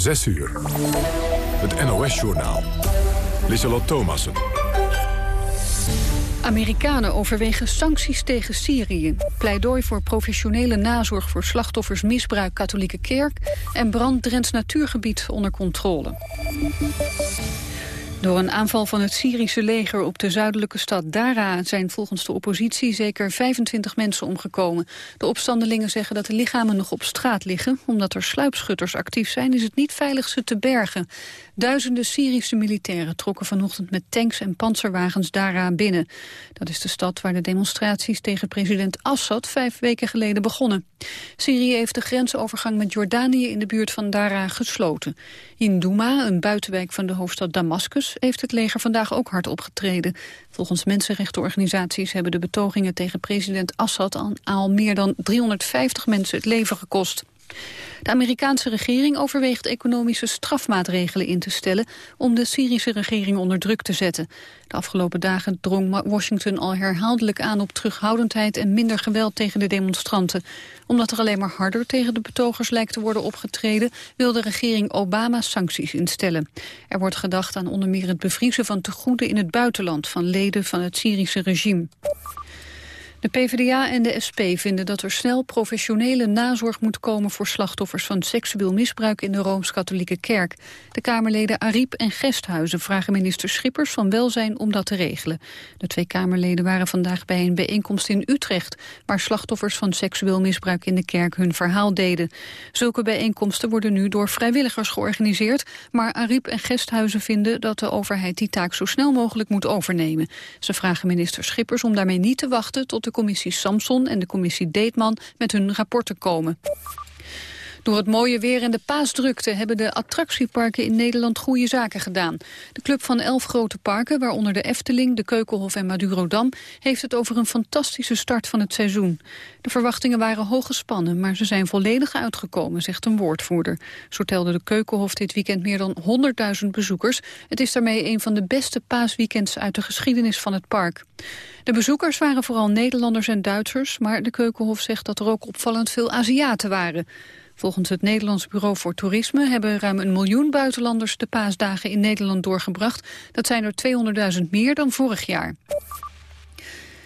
6 uur. Het NOS-journaal. Lieselot Thomassen. Amerikanen overwegen sancties tegen Syrië. Pleidooi voor professionele nazorg voor slachtoffers misbruik katholieke kerk... en brand Drents natuurgebied onder controle. Door een aanval van het Syrische leger op de zuidelijke stad Dara zijn volgens de oppositie zeker 25 mensen omgekomen. De opstandelingen zeggen dat de lichamen nog op straat liggen. Omdat er sluipschutters actief zijn is het niet veilig ze te bergen. Duizenden Syrische militairen trokken vanochtend met tanks en panzerwagens Dara binnen. Dat is de stad waar de demonstraties tegen president Assad vijf weken geleden begonnen. Syrië heeft de grensovergang met Jordanië in de buurt van Dara gesloten. In Douma, een buitenwijk van de hoofdstad Damascus, heeft het leger vandaag ook hard opgetreden. Volgens mensenrechtenorganisaties hebben de betogingen tegen president Assad al meer dan 350 mensen het leven gekost. De Amerikaanse regering overweegt economische strafmaatregelen in te stellen om de Syrische regering onder druk te zetten. De afgelopen dagen drong Washington al herhaaldelijk aan op terughoudendheid en minder geweld tegen de demonstranten. Omdat er alleen maar harder tegen de betogers lijkt te worden opgetreden, wil de regering Obama sancties instellen. Er wordt gedacht aan onder meer het bevriezen van tegoeden in het buitenland van leden van het Syrische regime. De PvdA en de SP vinden dat er snel professionele nazorg moet komen voor slachtoffers van seksueel misbruik in de Rooms-Katholieke Kerk. De Kamerleden Ariep en Gesthuizen vragen minister Schippers van Welzijn om dat te regelen. De twee Kamerleden waren vandaag bij een bijeenkomst in Utrecht, waar slachtoffers van seksueel misbruik in de kerk hun verhaal deden. Zulke bijeenkomsten worden nu door vrijwilligers georganiseerd, maar Ariep en Gesthuizen vinden dat de overheid die taak zo snel mogelijk moet overnemen. Ze vragen minister Schippers om daarmee niet te wachten tot de de commissie Samson en de commissie Deetman met hun rapporten komen. Door het mooie weer en de paasdrukte hebben de attractieparken in Nederland goede zaken gedaan. De club van elf grote parken, waaronder de Efteling, de Keukenhof en Madurodam, heeft het over een fantastische start van het seizoen. De verwachtingen waren hoog gespannen, maar ze zijn volledig uitgekomen, zegt een woordvoerder. Zo telde de Keukenhof dit weekend meer dan 100.000 bezoekers. Het is daarmee een van de beste paasweekends uit de geschiedenis van het park. De bezoekers waren vooral Nederlanders en Duitsers, maar de Keukenhof zegt dat er ook opvallend veel Aziaten waren. Volgens het Nederlands Bureau voor Toerisme hebben ruim een miljoen buitenlanders de paasdagen in Nederland doorgebracht. Dat zijn er 200.000 meer dan vorig jaar.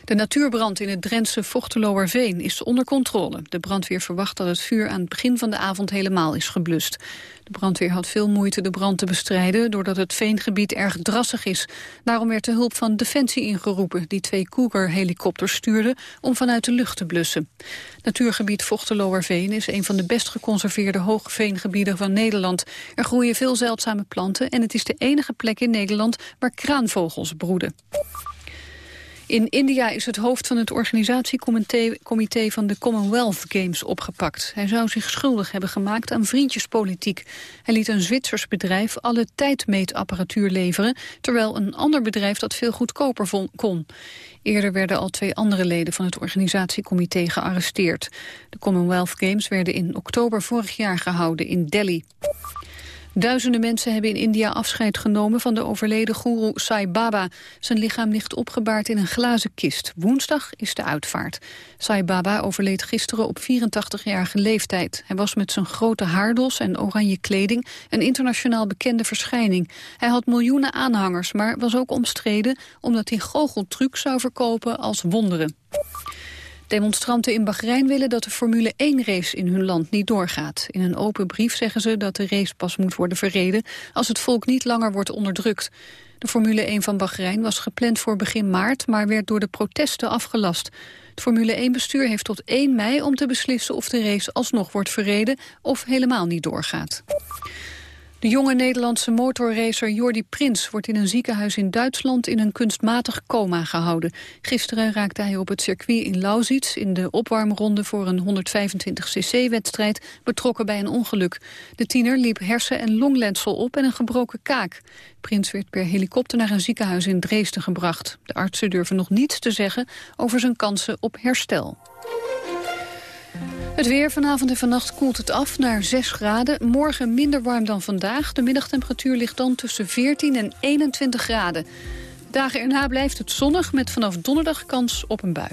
De natuurbrand in het Drentse Vochteloerveen is onder controle. De brandweer verwacht dat het vuur aan het begin van de avond helemaal is geblust. De brandweer had veel moeite de brand te bestrijden... doordat het veengebied erg drassig is. Daarom werd de hulp van Defensie ingeroepen... die twee Cougar-helikopters stuurde om vanuit de lucht te blussen. Natuurgebied Vochteloerveen is een van de best geconserveerde hoogveengebieden van Nederland. Er groeien veel zeldzame planten en het is de enige plek in Nederland waar kraanvogels broeden. In India is het hoofd van het organisatiecomité van de Commonwealth Games opgepakt. Hij zou zich schuldig hebben gemaakt aan vriendjespolitiek. Hij liet een Zwitsers bedrijf alle tijdmeetapparatuur leveren... terwijl een ander bedrijf dat veel goedkoper kon. Eerder werden al twee andere leden van het organisatiecomité gearresteerd. De Commonwealth Games werden in oktober vorig jaar gehouden in Delhi. Duizenden mensen hebben in India afscheid genomen van de overleden guru Sai Baba. Zijn lichaam ligt opgebaard in een glazen kist. Woensdag is de uitvaart. Sai Baba overleed gisteren op 84-jarige leeftijd. Hij was met zijn grote haardos en oranje kleding een internationaal bekende verschijning. Hij had miljoenen aanhangers, maar was ook omstreden omdat hij goocheltrucs zou verkopen als wonderen. Demonstranten in Bahrein willen dat de Formule 1-race in hun land niet doorgaat. In een open brief zeggen ze dat de race pas moet worden verreden... als het volk niet langer wordt onderdrukt. De Formule 1 van Bahrein was gepland voor begin maart... maar werd door de protesten afgelast. Het Formule 1-bestuur heeft tot 1 mei om te beslissen of de race alsnog wordt verreden... of helemaal niet doorgaat. De jonge Nederlandse motorracer Jordi Prins wordt in een ziekenhuis in Duitsland in een kunstmatig coma gehouden. Gisteren raakte hij op het circuit in Lausitz in de opwarmronde voor een 125cc-wedstrijd betrokken bij een ongeluk. De tiener liep hersen- en longlensel op en een gebroken kaak. Prins werd per helikopter naar een ziekenhuis in Dresden gebracht. De artsen durven nog niets te zeggen over zijn kansen op herstel. Het weer vanavond en vannacht koelt het af naar 6 graden. Morgen minder warm dan vandaag. De middagtemperatuur ligt dan tussen 14 en 21 graden. Dagen erna blijft het zonnig met vanaf donderdag kans op een bui.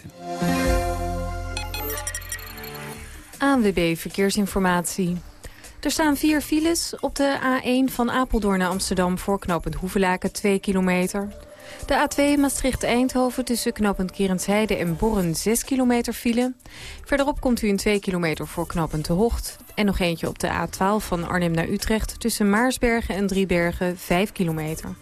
ANWB Verkeersinformatie. Er staan vier files op de A1 van Apeldoorn naar Amsterdam... voor knooppunt Hoevelaken, 2 kilometer. De A2 Maastricht-Eindhoven tussen knooppunt Kerensheide en Borren 6 kilometer file. Verderop komt u in 2 kilometer voor knooppunt De Hocht. En nog eentje op de A12 van Arnhem naar Utrecht... tussen Maarsbergen en Driebergen 5 kilometer.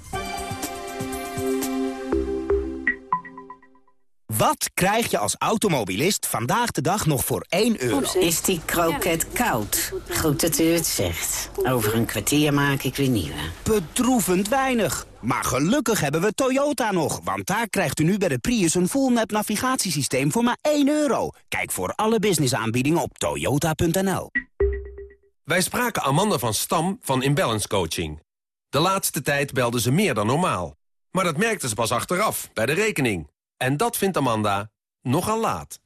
Wat krijg je als automobilist vandaag de dag nog voor 1 euro? Is die kroket koud? Goed dat u het zegt. Over een kwartier maak ik weer nieuwe. Bedroevend weinig. Maar gelukkig hebben we Toyota nog. Want daar krijgt u nu bij de Prius een full-map navigatiesysteem voor maar 1 euro. Kijk voor alle businessaanbiedingen op toyota.nl. Wij spraken Amanda van Stam van Imbalance Coaching. De laatste tijd belde ze meer dan normaal. Maar dat merkte ze pas achteraf, bij de rekening. En dat vindt Amanda nogal laat.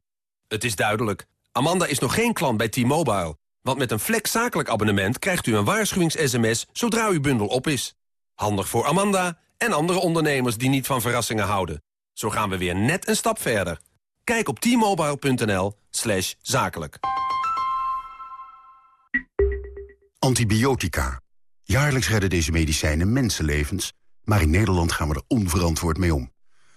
Het is duidelijk, Amanda is nog geen klant bij T-Mobile. Want met een flex zakelijk abonnement krijgt u een waarschuwings-sms zodra uw bundel op is. Handig voor Amanda en andere ondernemers die niet van verrassingen houden. Zo gaan we weer net een stap verder. Kijk op t-mobile.nl slash zakelijk. Antibiotica. Jaarlijks redden deze medicijnen mensenlevens... maar in Nederland gaan we er onverantwoord mee om.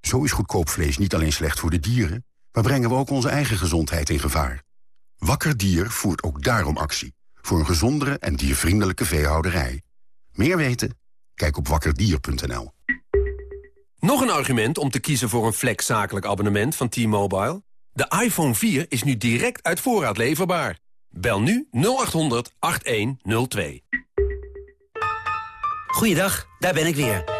Zo is goedkoop vlees niet alleen slecht voor de dieren... maar brengen we ook onze eigen gezondheid in gevaar. Wakker Dier voert ook daarom actie. Voor een gezondere en diervriendelijke veehouderij. Meer weten? Kijk op wakkerdier.nl. Nog een argument om te kiezen voor een flex zakelijk abonnement van T-Mobile? De iPhone 4 is nu direct uit voorraad leverbaar. Bel nu 0800 8102. Goeiedag, daar ben ik weer.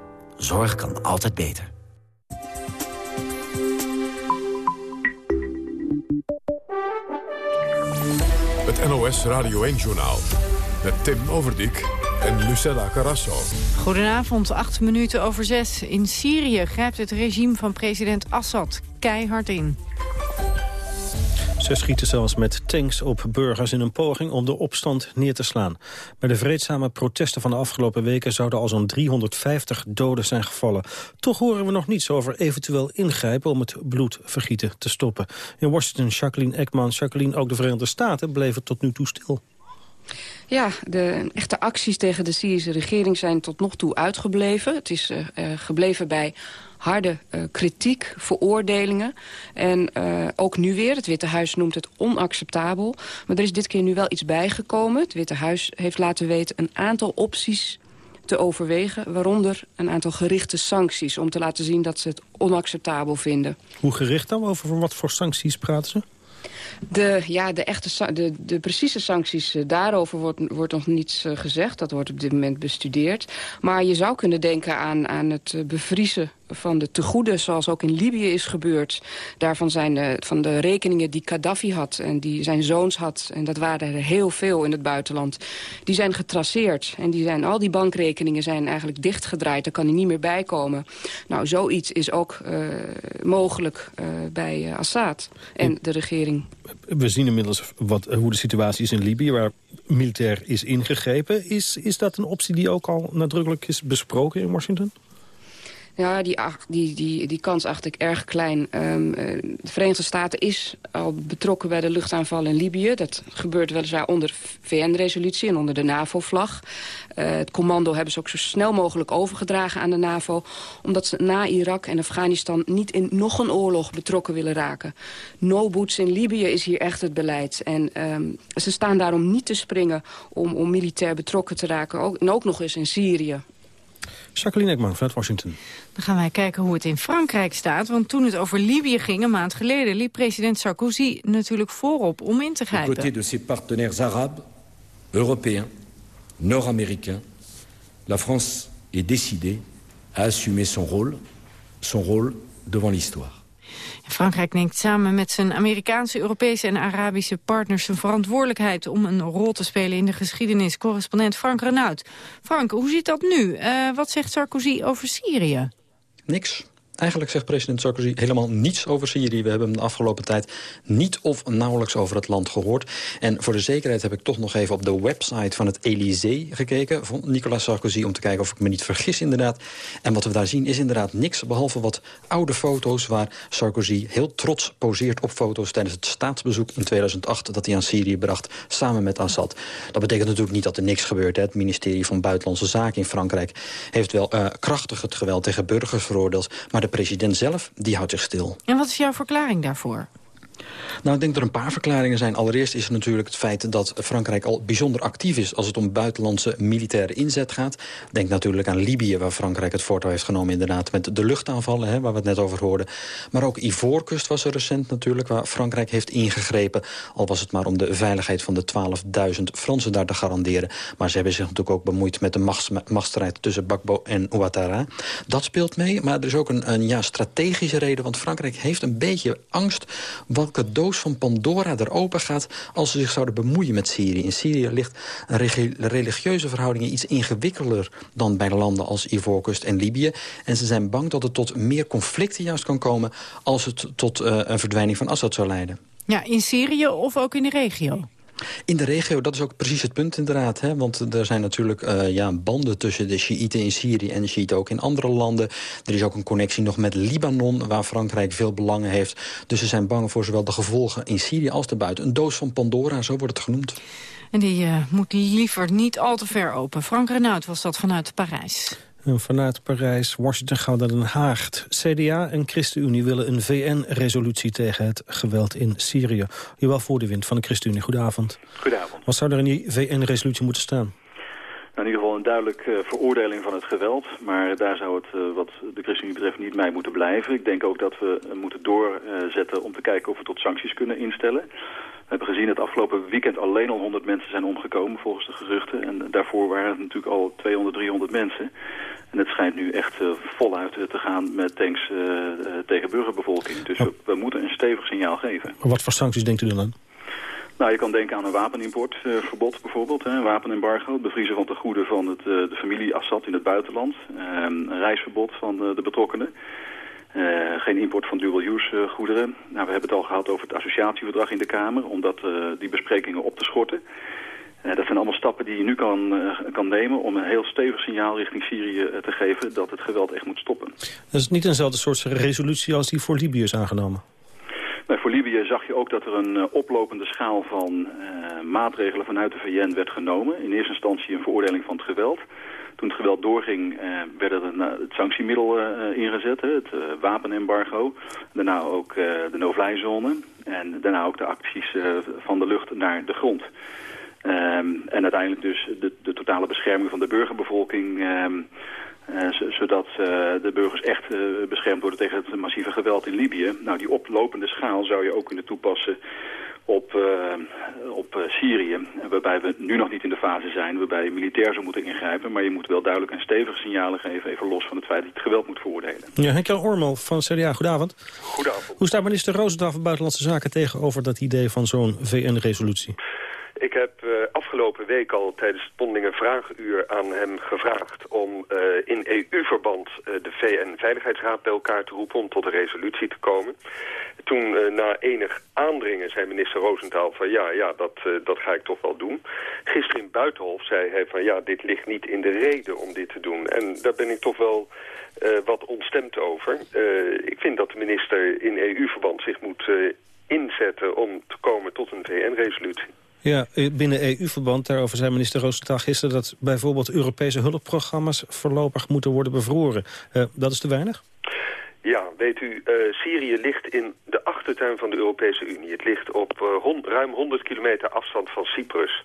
Zorg kan altijd beter. Het NOS Radio 1-journaal. Met Tim Overdijk en Lucella Carrasso. Goedenavond, acht minuten over zes. In Syrië grijpt het regime van president Assad keihard in. Ze schieten zelfs met tanks op burgers in een poging om de opstand neer te slaan. Bij de vreedzame protesten van de afgelopen weken zouden al zo'n 350 doden zijn gevallen. Toch horen we nog niets over eventueel ingrijpen om het bloedvergieten te stoppen. In Washington, Jacqueline Ekman, Jacqueline, ook de Verenigde Staten bleven tot nu toe stil. Ja, de echte acties tegen de Syrische regering zijn tot nog toe uitgebleven. Het is uh, uh, gebleven bij harde uh, kritiek, veroordelingen. En ook nu weer, het Witte Huis noemt het onacceptabel. Maar er is dit keer nu wel iets bijgekomen. Het Witte Huis heeft laten weten een aantal opties te overwegen. Waaronder een aantal gerichte sancties. Om te laten zien dat ze het onacceptabel vinden. Hoe gericht dan? Over wat voor sancties praten ze? De, ja, de, echte, de, de precieze sancties, uh, daarover wordt, wordt nog niets uh, gezegd. Dat wordt op dit moment bestudeerd. Maar je zou kunnen denken aan, aan het uh, bevriezen van de tegoeden, zoals ook in Libië is gebeurd. Daarvan zijn de, van de rekeningen die Gaddafi had en die zijn zoons had... en dat waren er heel veel in het buitenland, die zijn getraceerd. En die zijn, al die bankrekeningen zijn eigenlijk dichtgedraaid. Daar kan hij niet meer bij komen. Nou, zoiets is ook uh, mogelijk uh, bij Assad en de regering. We zien inmiddels wat, hoe de situatie is in Libië... waar militair is ingegrepen. Is, is dat een optie die ook al nadrukkelijk is besproken in Washington? Ja, die, die, die, die kans acht ik erg klein. Um, de Verenigde Staten is al betrokken bij de luchtaanval in Libië. Dat gebeurt weliswaar onder VN-resolutie en onder de NAVO-vlag. Uh, het commando hebben ze ook zo snel mogelijk overgedragen aan de NAVO... omdat ze na Irak en Afghanistan niet in nog een oorlog betrokken willen raken. No boots in Libië is hier echt het beleid. En um, ze staan daarom niet te springen om, om militair betrokken te raken. Ook, en ook nog eens in Syrië. Jacqueline Ekman vanuit Washington. Dan gaan wij kijken hoe het in Frankrijk staat. Want toen het over Libië ging, een maand geleden... liep president Sarkozy natuurlijk voorop om in te grijpen. Côté de ses partenaires arabes, européens, nord-américains... la France est décidée à assumer son rôle, son rôle devant l'histoire. Frankrijk neemt samen met zijn Amerikaanse, Europese en Arabische partners... zijn verantwoordelijkheid om een rol te spelen in de geschiedenis. Correspondent Frank Renaud. Frank, hoe zit dat nu? Uh, wat zegt Sarkozy over Syrië? Niks. Eigenlijk zegt president Sarkozy helemaal niets over Syrië. We hebben hem de afgelopen tijd niet of nauwelijks over het land gehoord. En voor de zekerheid heb ik toch nog even op de website van het Elysée gekeken... van Nicolas Sarkozy, om te kijken of ik me niet vergis inderdaad. En wat we daar zien is inderdaad niks, behalve wat oude foto's... waar Sarkozy heel trots poseert op foto's tijdens het staatsbezoek in 2008... dat hij aan Syrië bracht, samen met Assad. Dat betekent natuurlijk niet dat er niks gebeurt. Het ministerie van Buitenlandse Zaken in Frankrijk... heeft wel uh, krachtig het geweld tegen burgers veroordeeld... maar de president zelf, die houdt zich stil. En wat is jouw verklaring daarvoor? Nou, ik denk dat er een paar verklaringen zijn. Allereerst is het natuurlijk het feit dat Frankrijk al bijzonder actief is... als het om buitenlandse militaire inzet gaat. Denk natuurlijk aan Libië, waar Frankrijk het voortouw heeft genomen... inderdaad met de luchtaanvallen, hè, waar we het net over hoorden. Maar ook Ivoorkust was er recent natuurlijk, waar Frankrijk heeft ingegrepen. Al was het maar om de veiligheid van de 12.000 Fransen daar te garanderen. Maar ze hebben zich natuurlijk ook bemoeid met de machts, machtsstrijd... tussen Bakbo en Ouattara. Dat speelt mee, maar er is ook een, een ja, strategische reden... want Frankrijk heeft een beetje angst welke doos van Pandora er open gaat... als ze zich zouden bemoeien met Syrië. In Syrië ligt religieuze verhoudingen iets ingewikkelder... dan bij landen als Ivoorkust en Libië. En ze zijn bang dat het tot meer conflicten juist kan komen... als het tot uh, een verdwijning van Assad zou leiden. Ja, in Syrië of ook in de regio? In de regio, dat is ook precies het punt inderdaad. Hè? Want er zijn natuurlijk uh, ja, banden tussen de Shiiten in Syrië... en de Shiiten ook in andere landen. Er is ook een connectie nog met Libanon... waar Frankrijk veel belangen heeft. Dus ze zijn bang voor zowel de gevolgen in Syrië als daarbuiten. Een doos van Pandora, zo wordt het genoemd. En die uh, moet liever niet al te ver open. Frank Renaud was dat vanuit Parijs. Vanuit Parijs, Washington gaan naar Den Haag. CDA en ChristenUnie willen een VN-resolutie tegen het geweld in Syrië. Jawel voor de wind van de ChristenUnie. Goedenavond. Goedenavond. Wat zou er in die VN-resolutie moeten staan? Nou, in ieder geval een duidelijke uh, veroordeling van het geweld. Maar daar zou het, uh, wat de ChristenUnie betreft, niet bij moeten blijven. Ik denk ook dat we uh, moeten doorzetten om te kijken of we tot sancties kunnen instellen. We hebben gezien dat afgelopen weekend alleen al 100 mensen zijn omgekomen volgens de geruchten. En daarvoor waren het natuurlijk al 200, 300 mensen. En het schijnt nu echt uh, voluit te gaan met tanks uh, tegen burgerbevolking. Dus we, we, moeten een stevig signaal geven. Wat voor sancties denkt u dan aan? Nou, je kan denken aan een wapenimportverbod bijvoorbeeld. Hè, een wapenembargo, het bevriezen van tegoeden van het, de familie Assad in het buitenland. Ehm, een reisverbod van de betrokkenen. Uh, geen import van dual-use uh, goederen. Nou, we hebben het al gehad over het associatieverdrag in de Kamer... om dat, uh, die besprekingen op te schorten. dat zijn allemaal stappen die je nu kan, kan nemen... om een heel stevig signaal richting Syrië te geven... dat het geweld echt moet stoppen. Dat is niet eenzelfde soort resolutie als die voor Libië is aangenomen? Nee, voor Libië zag je ook dat er een oplopende schaal van maatregelen vanuit de VN werd genomen. In eerste instantie een veroordeling van het geweld... Toen het geweld doorging, eh, werd er een, het sanctiemiddel uh, ingezet, het wapenembargo. Daarna ook de no-fly-zone en daarna ook de acties van de lucht naar de grond. Um, en uiteindelijk dus de, de, totale bescherming van de burgerbevolking... Um, zodat de burgers echt beschermd worden tegen het massieve geweld in Libië. Nou, die oplopende schaal zou je ook kunnen toepassen op, uh, op uh, Syrië. Waarbij we nu nog niet in de fase zijn waarbij je militair zou moeten ingrijpen. Maar je moet wel duidelijk en stevige signalen geven, even los van het feit dat je het geweld moet veroordelen. Ja, Henk-Jan Ormel van CDA, goedenavond. Goedenavond. Hoe staat minister Roosendaal van Buitenlandse Zaken tegenover dat idee van zo'n VN-resolutie? Ik heb uh, afgelopen week al tijdens het Pondingen Vraaguur aan hem gevraagd om uh, in EU-verband uh, de VN-veiligheidsraad bij elkaar te roepen om tot een resolutie te komen. toen na enig aandringen zei minister Roosentaal van ja, ja dat, dat ga ik toch wel doen. Gisteren in Buitenhof zei hij van ja, dit ligt niet in de reden om dit te doen. En daar ben ik toch wel wat ontstemd over. ik vind dat de minister in EU-verband zich moet inzetten om te komen tot een VN-resolutie. Ja, binnen EU-verband, daarover zei minister Roosentaal gisteren... dat bijvoorbeeld Europese hulpprogramma's voorlopig moeten worden bevroren. dat is te weinig? Ja, weet u, uh, Syrië ligt in de achtertuin van de Europese Unie. Het ligt op hon ruim 100 kilometer afstand van Cyprus.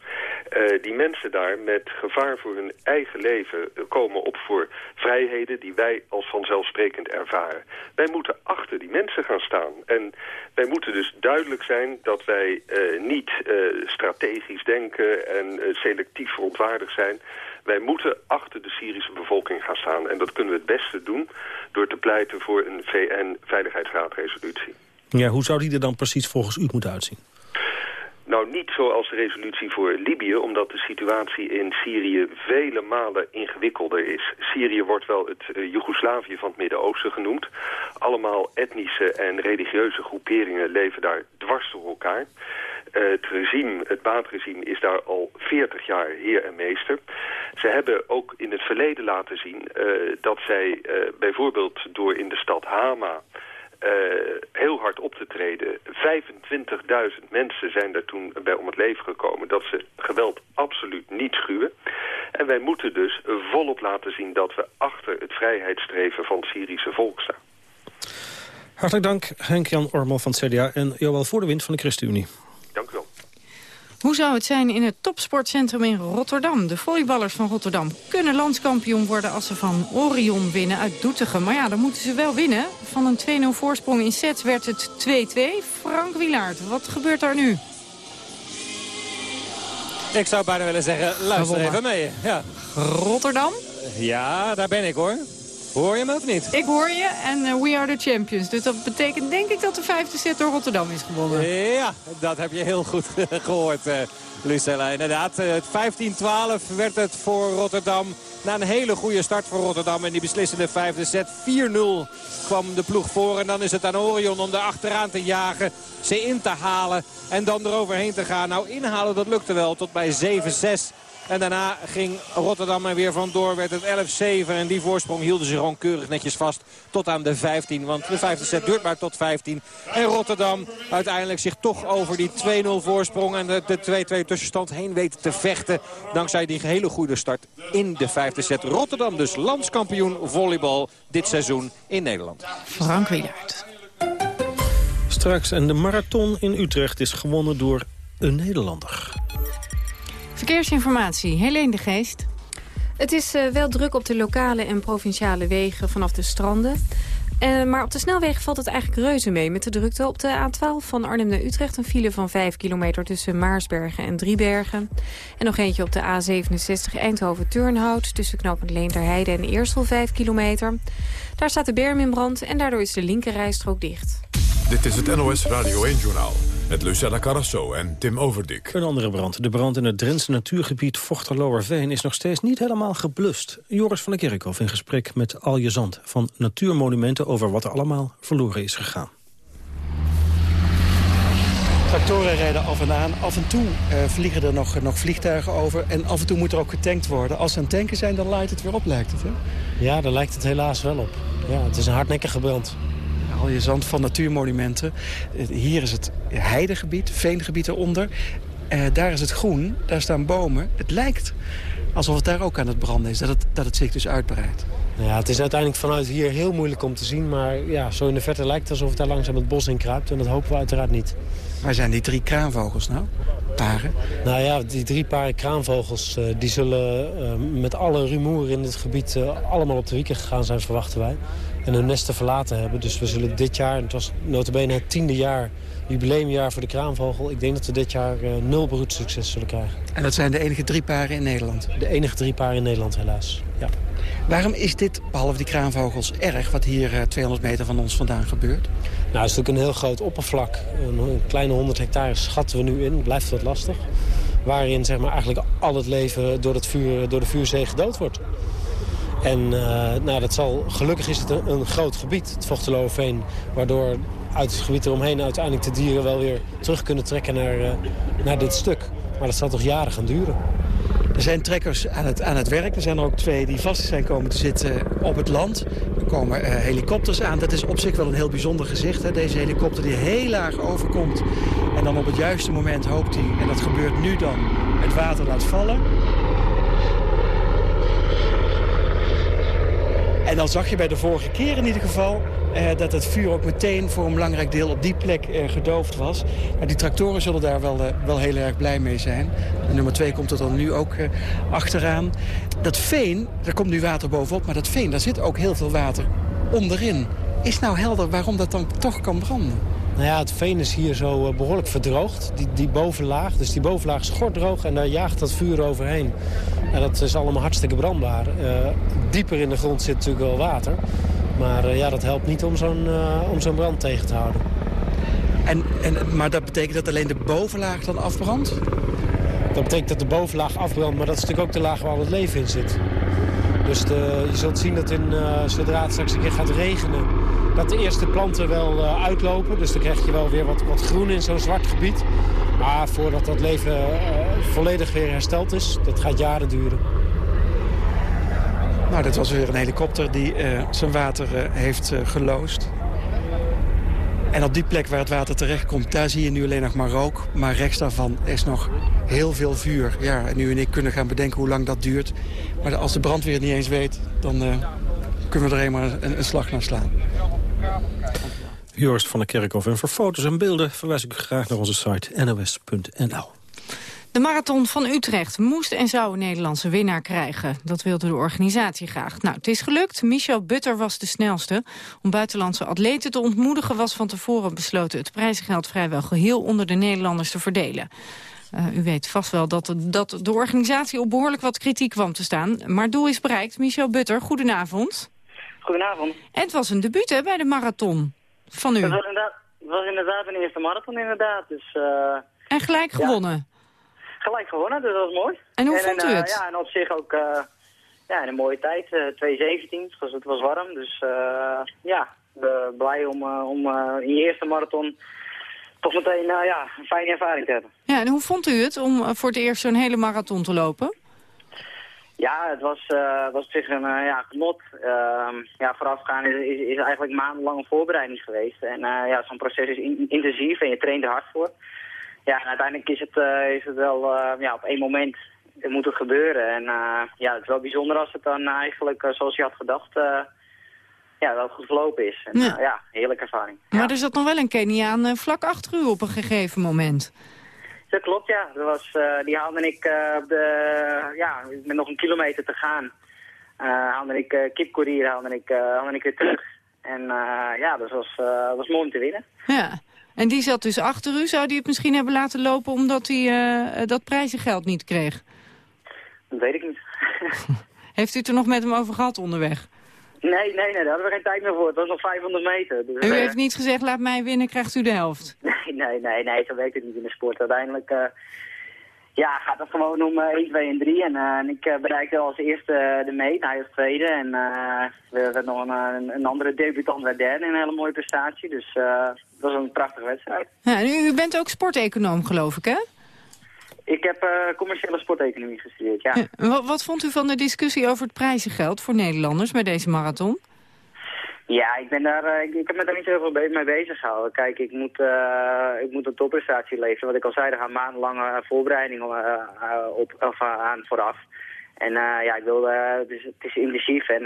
Uh, die mensen daar met gevaar voor hun eigen leven komen op voor vrijheden die wij als vanzelfsprekend ervaren. Wij moeten achter die mensen gaan staan. En wij moeten dus duidelijk zijn dat wij niet strategisch denken en selectief verontwaardigd zijn... Wij moeten achter de Syrische bevolking gaan staan. En dat kunnen we het beste doen door te pleiten voor een VN-veiligheidsraadresolutie. Ja, hoe zou die er dan precies volgens u moeten uitzien? Nou, niet zoals de resolutie voor Libië, omdat de situatie in Syrië vele malen ingewikkelder is. Syrië wordt wel het uh, Joegoslavië van het Midden-Oosten genoemd. Allemaal etnische en religieuze groeperingen leven daar dwars door elkaar. Uh, het regime, het baatregime, is daar al 40 jaar heer en meester. Ze hebben ook in het verleden laten zien uh, dat zij bijvoorbeeld door in de stad Hama... Uh, heel hard op te treden. 25.000 mensen zijn daar toen bij om het leven gekomen. Dat ze geweld absoluut niet schuwen. En wij moeten dus volop laten zien dat we achter het vrijheidsstreven van het Syrische volk staan. Hartelijk dank Henk-Jan Ormel van het CDA en Joël Voordewind van de ChristenUnie. Hoe zou het zijn in het topsportcentrum in Rotterdam? De volleyballers van Rotterdam kunnen landskampioen worden als ze van Orion winnen uit Doetinchem. Maar ja, dan moeten ze wel winnen. Van een 2-0 voorsprong in sets werd het 2-2. Frank Wilaert, wat gebeurt daar nu? Ik zou bijna willen zeggen, luister even mee. Ja. Rotterdam? Ja, daar ben ik hoor. Hoor je me of niet? Ik hoor je en uh, we are the champions. Dus dat betekent denk ik dat de vijfde set door Rotterdam is gewonnen. Ja, dat heb je heel goed gehoord, uh, Lucella. Inderdaad, 15-12 eh, werd het voor Rotterdam. Na een hele goede start voor Rotterdam in die beslissende vijfde set. 4-0 kwam de ploeg voor. En dan is het aan Orion om er achteraan te jagen. Ze in te halen en dan eroverheen te gaan. Nou, inhalen dat lukte wel tot bij 7-6. En daarna ging Rotterdam er weer vandoor. Werd het 11-7. En die voorsprong hielden ze gewoon keurig netjes vast tot aan de 15. Want de vijfde set duurt maar tot 15. En Rotterdam uiteindelijk zich toch over die 2-0 voorsprong en de 2-2 tussenstand heen weten te vechten. Dankzij die hele goede start in de vijfde set. Rotterdam dus landskampioen volleybal dit seizoen in Nederland. Frank Wielaert. Straks en de marathon in Utrecht is gewonnen door een Nederlander. Verkeersinformatie, Helene de Geest. Het is uh, wel druk op de lokale en provinciale wegen vanaf de stranden. Uh, maar op de snelwegen valt het eigenlijk reuze mee met de drukte. Op de A12 van Arnhem naar Utrecht een file van 5 kilometer tussen Maarsbergen en Driebergen. En nog eentje op de A67 Eindhoven-Turnhout tussen knooppunt Leenderheide en Eersel 5 kilometer. Daar staat de berm in brand en daardoor is de linkerrijstrook dicht. Dit is het NOS Radio 1-journaal met Lucella Carrasso en Tim Overdik. Een andere brand. De brand in het Drentse natuurgebied Vochterloerveen is nog steeds niet helemaal geblust. Joris van der Kerkhoff in gesprek met Alje Zand van Natuurmonumenten... over wat er allemaal verloren is gegaan. Tractoren rijden af en aan. Af en toe uh, vliegen er nog, nog vliegtuigen over. En af en toe moet er ook getankt worden. Als ze aan het tanken zijn, dan laait het weer op, lijkt het, hè? Ja, daar lijkt het helaas wel op. Ja, het is een hardnekkige brand al je zand van natuurmonumenten. Hier is het heidegebied, veengebied eronder. Uh, daar is het groen, daar staan bomen. Het lijkt alsof het daar ook aan het branden is, dat het, dat het zich dus uitbreidt. Ja, het is uiteindelijk vanuit hier heel moeilijk om te zien. Maar ja, zo in de verte lijkt het alsof het daar langzaam het bos in kruipt. En dat hopen we uiteraard niet. Waar zijn die drie kraanvogels nou? Paren? Nou ja, die drie paren kraanvogels uh, die zullen uh, met alle rumoer in dit gebied uh, allemaal op de wieken gegaan zijn, verwachten wij en hun nesten verlaten hebben. Dus we zullen dit jaar, het was notabene het tiende jaar, jubileumjaar voor de kraanvogel. Ik denk dat we dit jaar nul broedsucces zullen krijgen. En dat zijn de enige drie paren in Nederland? De enige drie paren in Nederland, helaas. Ja. Waarom is dit, behalve die kraanvogels, erg wat hier uh, eh, 200 meter van ons vandaan gebeurt? Nou, het is natuurlijk een heel groot oppervlak. Een, kleine 100 hectare schatten we nu in. Blijft wat lastig. Waarin zeg maar, eigenlijk al het leven door, het vuur, door de vuurzee gedood wordt. En uh, nou, dat zal, gelukkig is het een, groot gebied, het Vochteloverveen, waardoor uit het gebied eromheen uiteindelijk de dieren wel weer terug kunnen trekken naar, naar dit stuk. Maar dat zal toch jaren gaan duren. Er zijn trekkers aan het, aan het werk. Er zijn er ook twee die vast zijn komen te zitten op het land. Er komen uh, helikopters aan. Dat is op zich wel een heel bijzonder gezicht. Hè? Deze helikopter die heel laag overkomt. En dan op het juiste moment hoopt hij, en dat gebeurt nu dan, het water laat vallen. En dan zag je bij de vorige keer in ieder geval eh, dat het vuur ook meteen voor een belangrijk deel op die plek eh, gedoofd was. Maar die tractoren zullen daar wel, eh, wel heel erg blij mee zijn. En nummer twee komt er dan nu ook eh, achteraan. Dat veen, daar komt nu water bovenop, maar dat veen, daar zit ook heel veel water onderin. Is nou helder waarom dat dan toch kan branden? Nou ja, het veen is hier zo eh, behoorlijk verdroogd. Die, die bovenlaag, dus die bovenlaag is schordroog en daar jaagt dat vuur overheen. En dat is allemaal hartstikke brandbaar. Dieper in de grond zit natuurlijk wel water. Maar uh, ja, dat helpt niet om zo'n om zo'n brand tegen te houden. En, en, maar dat betekent dat alleen de bovenlaag dan afbrandt? Dat betekent dat de bovenlaag afbrandt, maar dat is natuurlijk ook de laag waar al het leven in zit. Dus de, je zult zien dat in, zodra het straks een keer gaat regenen dat de eerste planten wel uh, uitlopen. Dus dan krijg je wel weer wat, wat groen in zo'n zwart gebied. Maar voordat dat leven uh, volledig weer hersteld is, dat gaat jaren duren. Nou, dat was weer een helikopter die uh, zijn water heeft geloosd. En op die plek waar het water terechtkomt, daar zie je nu alleen nog maar rook. Maar rechts daarvan is nog heel veel vuur. Ja, en u en ik kunnen gaan bedenken hoe lang dat duurt. Maar als de brandweer het niet eens weet, dan kunnen we er eenmaal een, slag naar slaan. Joost van der Kerkhof. En voor foto's en beelden verwijs ik u graag naar onze site nos.nl. De marathon van Utrecht moest en zou een Nederlandse winnaar krijgen. Dat wilde de organisatie graag. Nou, het is gelukt. Michel Butter was de snelste. Om buitenlandse atleten te ontmoedigen was van tevoren besloten... het prijzengeld vrijwel geheel onder de Nederlanders te verdelen. Uh, u weet vast wel dat, dat de organisatie op behoorlijk wat kritiek kwam te staan. Maar doel is bereikt. Michel Butter, goedenavond. Goedenavond. En het was een debuut hè, bij de marathon van u. Het was inderdaad, was inderdaad een eerste marathon inderdaad. Dus, uh, en gelijk gewonnen? Gelijk gewonnen, dus dat was mooi. En hoe en, vond u uh, het? Ja, en op zich ook uh, ja, in een mooie tijd, 2.17. Het was, het was warm, dus ja, blij om, om in je eerste marathon toch meteen ja, een fijne ervaring te hebben. Ja, en hoe vond u het om voor het eerst zo'n hele marathon te lopen? Ja, het was, uh, was op zich een uh, ja, genot. Uh, ja, voorafgaan is, is, is eigenlijk maandenlange voorbereiding geweest. En uh, ja, zo'n proces is in, intensief en je traint er hard voor. Ja, en uiteindelijk is het, is het wel ja, op één moment het moet het gebeuren. En ja, het is wel bijzonder als het dan eigenlijk, zoals je had gedacht, ja, wel goed verlopen is. En, ja. ja, heerlijke ervaring. Maar ja. er zat nog wel een Keniaan vlak achter u op een gegeven moment. Dat klopt, ja. Dat was, uh, die haalde ik uh, op de, ja, met nog een kilometer te gaan. Haalde ik uh, Kipkoerier haalde ik, haalde ik weer terug. En ja, dat was, was mooi om te winnen. Ja, en die zat dus achter u. Zou die het misschien hebben laten lopen omdat hij dat prijzengeld niet kreeg? Dat weet ik niet. Heeft u het er nog met hem over gehad onderweg? Nee, nee, nee, daar hadden we geen tijd meer voor. Het was nog 500 meter. Dus, u heeft niet gezegd, laat mij winnen, krijgt u de helft? Nee, nee, nee, nee zo werkt het niet in de sport. Uiteindelijk uh, ja, gaat het gewoon om uh, 1, 2 en 3. En, uh, en ik bereikte als eerste de meet, hij als tweede. En we werd nog een, een, andere debutant werd derde in een hele mooie prestatie. Dus het was een prachtige wedstrijd. Ja, en u bent ook sporteconoom, geloof ik, hè? Ik heb commerciële sporteconomie gestudeerd, ja. ja wat, wat, vond u van de discussie over het prijzengeld voor Nederlanders bij deze marathon? Ja, ik ben daar, uh, ik, heb me daar niet zo veel mee bezig gehouden. Kijk, ik moet, uh, ik moet een topprestatie leveren. Wat ik al zei, er gaan maandenlange voorbereidingen op, of, aan vooraf. En ja, ik wil, het, is, het is intensief en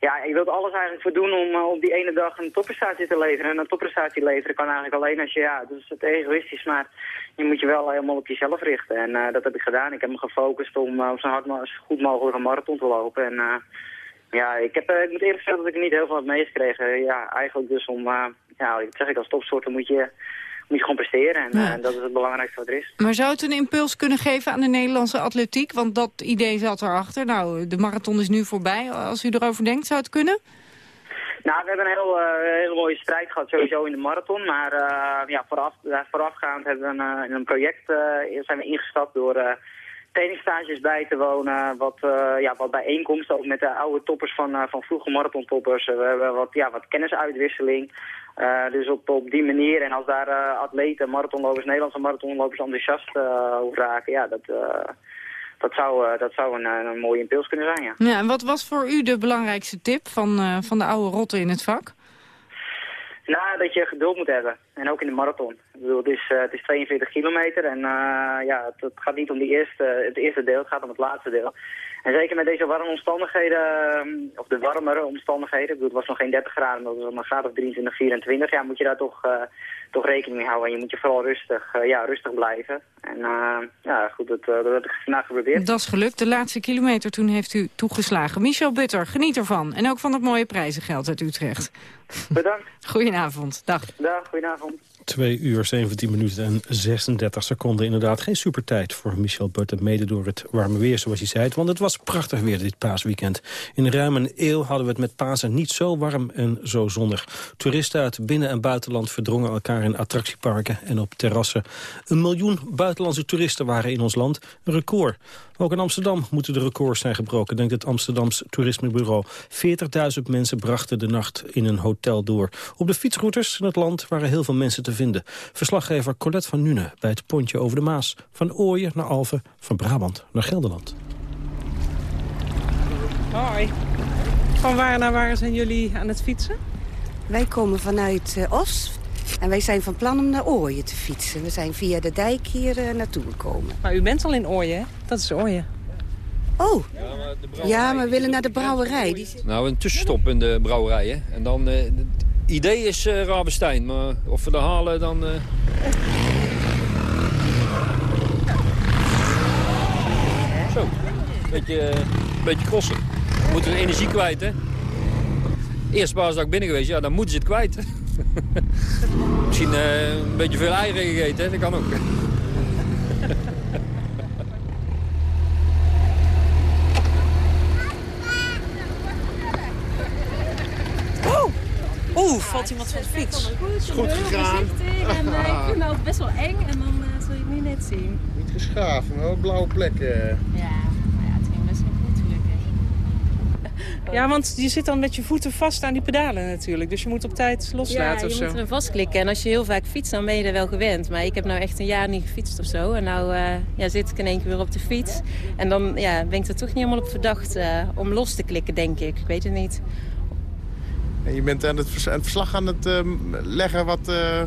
ja, ik wil alles eigenlijk voor doen om op die ene dag een topprestatie te leveren. En een topprestatie leveren kan eigenlijk alleen als je, ja, dat is het egoïstisch, maar je moet je wel helemaal op jezelf richten. En dat heb ik gedaan. Ik heb me gefocust om zo, hard, zo goed mogelijk een marathon te lopen. En ja, ik, heb, ik moet eerlijk zeggen dat ik er niet heel veel heb meegekregen. Ja, eigenlijk dus om, ja, dat zeg ik als topsoorter moet je, moet je gewoon presteren. En ja. dat is het belangrijkste wat er is. Maar zou het een impuls kunnen geven aan de Nederlandse atletiek? Want dat idee zat erachter. Nou, de marathon is nu voorbij. Als u erover denkt, zou het kunnen? Nou, we hebben een heel, uh, hele mooie strijd gehad sowieso in de marathon. Maar uh, ja, vooraf, voorafgaand hebben we een, een project zijn we ingestapt door trainingsstages bij te wonen, wat, uh, ja, wat bijeenkomsten ook met de oude toppers van, uh, van vroege marathontoppers. we hebben wat, ja, wat kennisuitwisseling. Dus op, op die manier, en als daar atleten, marathonlopers, Nederlandse marathonlopers enthousiast over raken, ja, dat, dat zou, dat zou een, een mooie impuls kunnen zijn, ja. ja. En wat was voor u de belangrijkste tip van, van de oude rotten in het vak? Nou, dat je geduld moet hebben. En ook in de marathon. Ik bedoel, het is, uh, het is 42 kilometer en uh, ja, het, gaat niet om die eerste, het eerste deel, het gaat om het laatste deel. En zeker met deze warme omstandigheden, ehm, of de warmere omstandigheden, ik bedoel, het was nog geen 30 graden, maar het was nog een graad of 23, 24, ja, moet je daar toch, toch rekening mee houden. En je moet je vooral rustig, ja, rustig blijven. En ja, goed, dat, dat heb ik vandaag geprobeerd. Dat is gelukt. De laatste kilometer toen heeft u toegeslagen. Michel Butter, geniet ervan. En ook van het mooie prijzengeld uit Utrecht. Bedankt. Goedenavond. Dag. Dag, goedenavond. 2 uur, 17 minuten en 36 seconden. Inderdaad geen supertijd voor Michel Butten. Mede door het warme weer, zoals je zei. Want het was prachtig weer dit paasweekend. In ruim een eeuw hadden we het met Pasen niet zo warm en zo zonnig. Toeristen uit binnen- en buitenland verdrongen elkaar in attractieparken en op terrassen. Een miljoen buitenlandse toeristen waren in ons land. Een record. Ook in Amsterdam moeten de records zijn gebroken, denkt het Amsterdams Toerismebureau. 40.000 mensen brachten de nacht in een hotel door. Op de fietsroutes in het land waren heel veel mensen te vinden. Verslaggever Colette van Nune bij het pontje over de Maas. Van Ooyen naar Alphen, van Brabant naar Gelderland. Hoi. Van waar naar waar zijn jullie aan het fietsen? Wij komen vanuit uh, Os, en wij zijn van plan om naar Ooyen te fietsen. We zijn via de dijk hier uh, naartoe gekomen. Maar u bent al in Ooyen, hè? Dat is Ooyen. Oh, ja, maar we willen naar de brouwerij. Die... Nou, een tussenstop in de brouwerij, hè. En dan, uh, het idee is uh, Rabenstein, maar of we dat halen, dan... Uh... Zo, beetje, beetje crossen. We moeten we energie kwijt, hè. Eerst paasdag binnen geweest, ja, dan moeten ze het kwijt. Misschien uh, een beetje veel eieren gegeten, hè? dat kan ook. Oeh, valt iemand van de fiets? Is goed gegaan. En uh, ik vind het ook best wel eng en dan uh, zul je het nu net zien. Niet geschaafd, maar ook blauwe plekken. Ja, het ging best wel goed gelukkig. Ja, want je zit dan met je voeten vast aan die pedalen natuurlijk. Dus je moet op tijd loslaten ja, of zo. je moet er vastklikken. En als je heel vaak fietst, dan ben je er wel gewend. Maar ik heb nou echt een jaar niet gefietst of zo. En nou uh, ja, zit ik in één keer weer op de fiets. En dan ja, ben ik er toch niet helemaal op verdacht uh, om los te klikken, denk ik. Ik weet het niet. En je bent aan het, vers aan het verslag aan het uh, leggen wat, uh,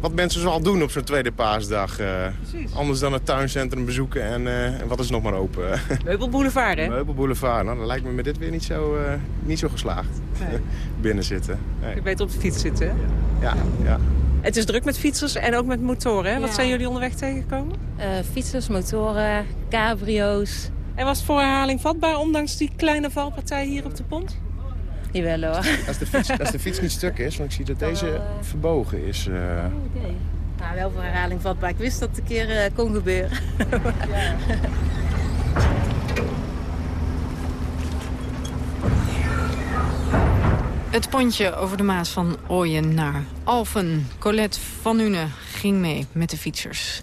wat mensen zoal doen op zo'n tweede paasdag. Uh, anders dan het tuincentrum bezoeken en, en wat is nog maar open. Meubelboulevard, hè? Meubelboulevard. Nou, dan lijkt me met dit weer niet zo, niet zo geslaagd. Nee. Binnen zitten. Nee. Je weet op de fiets zitten, hè? Ja, ja. Het is druk met fietsers en ook met motoren, hè? Ja. Wat zijn jullie onderweg tegengekomen? fietsers, motoren, cabrio's. En was het voor herhaling vatbaar, ondanks die kleine valpartij hier op de pont? Jawel hoor. Als de, fiets, als de fiets niet stuk is, want ik zie dat deze uh... verbogen is. Uh... Oh, okay. Nou, wel voor herhaling vatbaar. Ik wist dat het een keer uh, kon gebeuren. ja. Het pontje over de Maas van Ooyen naar Alphen. Colette van Nune ging mee met de fietsers.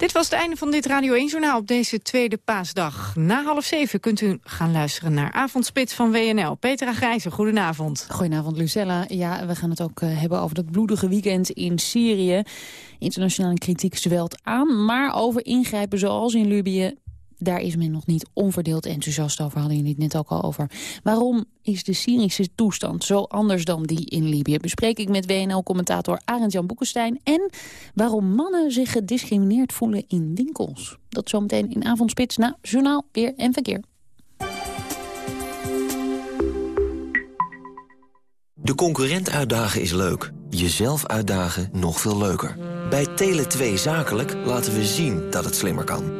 Dit was het einde van dit Radio 1-journaal op deze tweede paasdag. Na half zeven kunt u gaan luisteren naar Avondspits van WNL. Petra Grijzer, goedenavond. Goedenavond, Lucella. Ja, we gaan het ook uh, hebben over dat bloedige weekend in Syrië. Internationale kritiek zwelt aan, maar over ingrijpen zoals in Libië daar is men nog niet onverdeeld enthousiast over. Hadden jullie het net ook al over. Waarom is de Syrische toestand zo anders dan die in Libië? Bespreek ik met WNL-commentator Arend-Jan Boekenstein. En waarom mannen zich gediscrimineerd voelen in winkels. Dat zometeen in Avondspits na Journaal, Weer en Verkeer. De concurrent uitdagen is leuk. Jezelf uitdagen nog veel leuker. Bij Tele2 Zakelijk laten we zien dat het slimmer kan.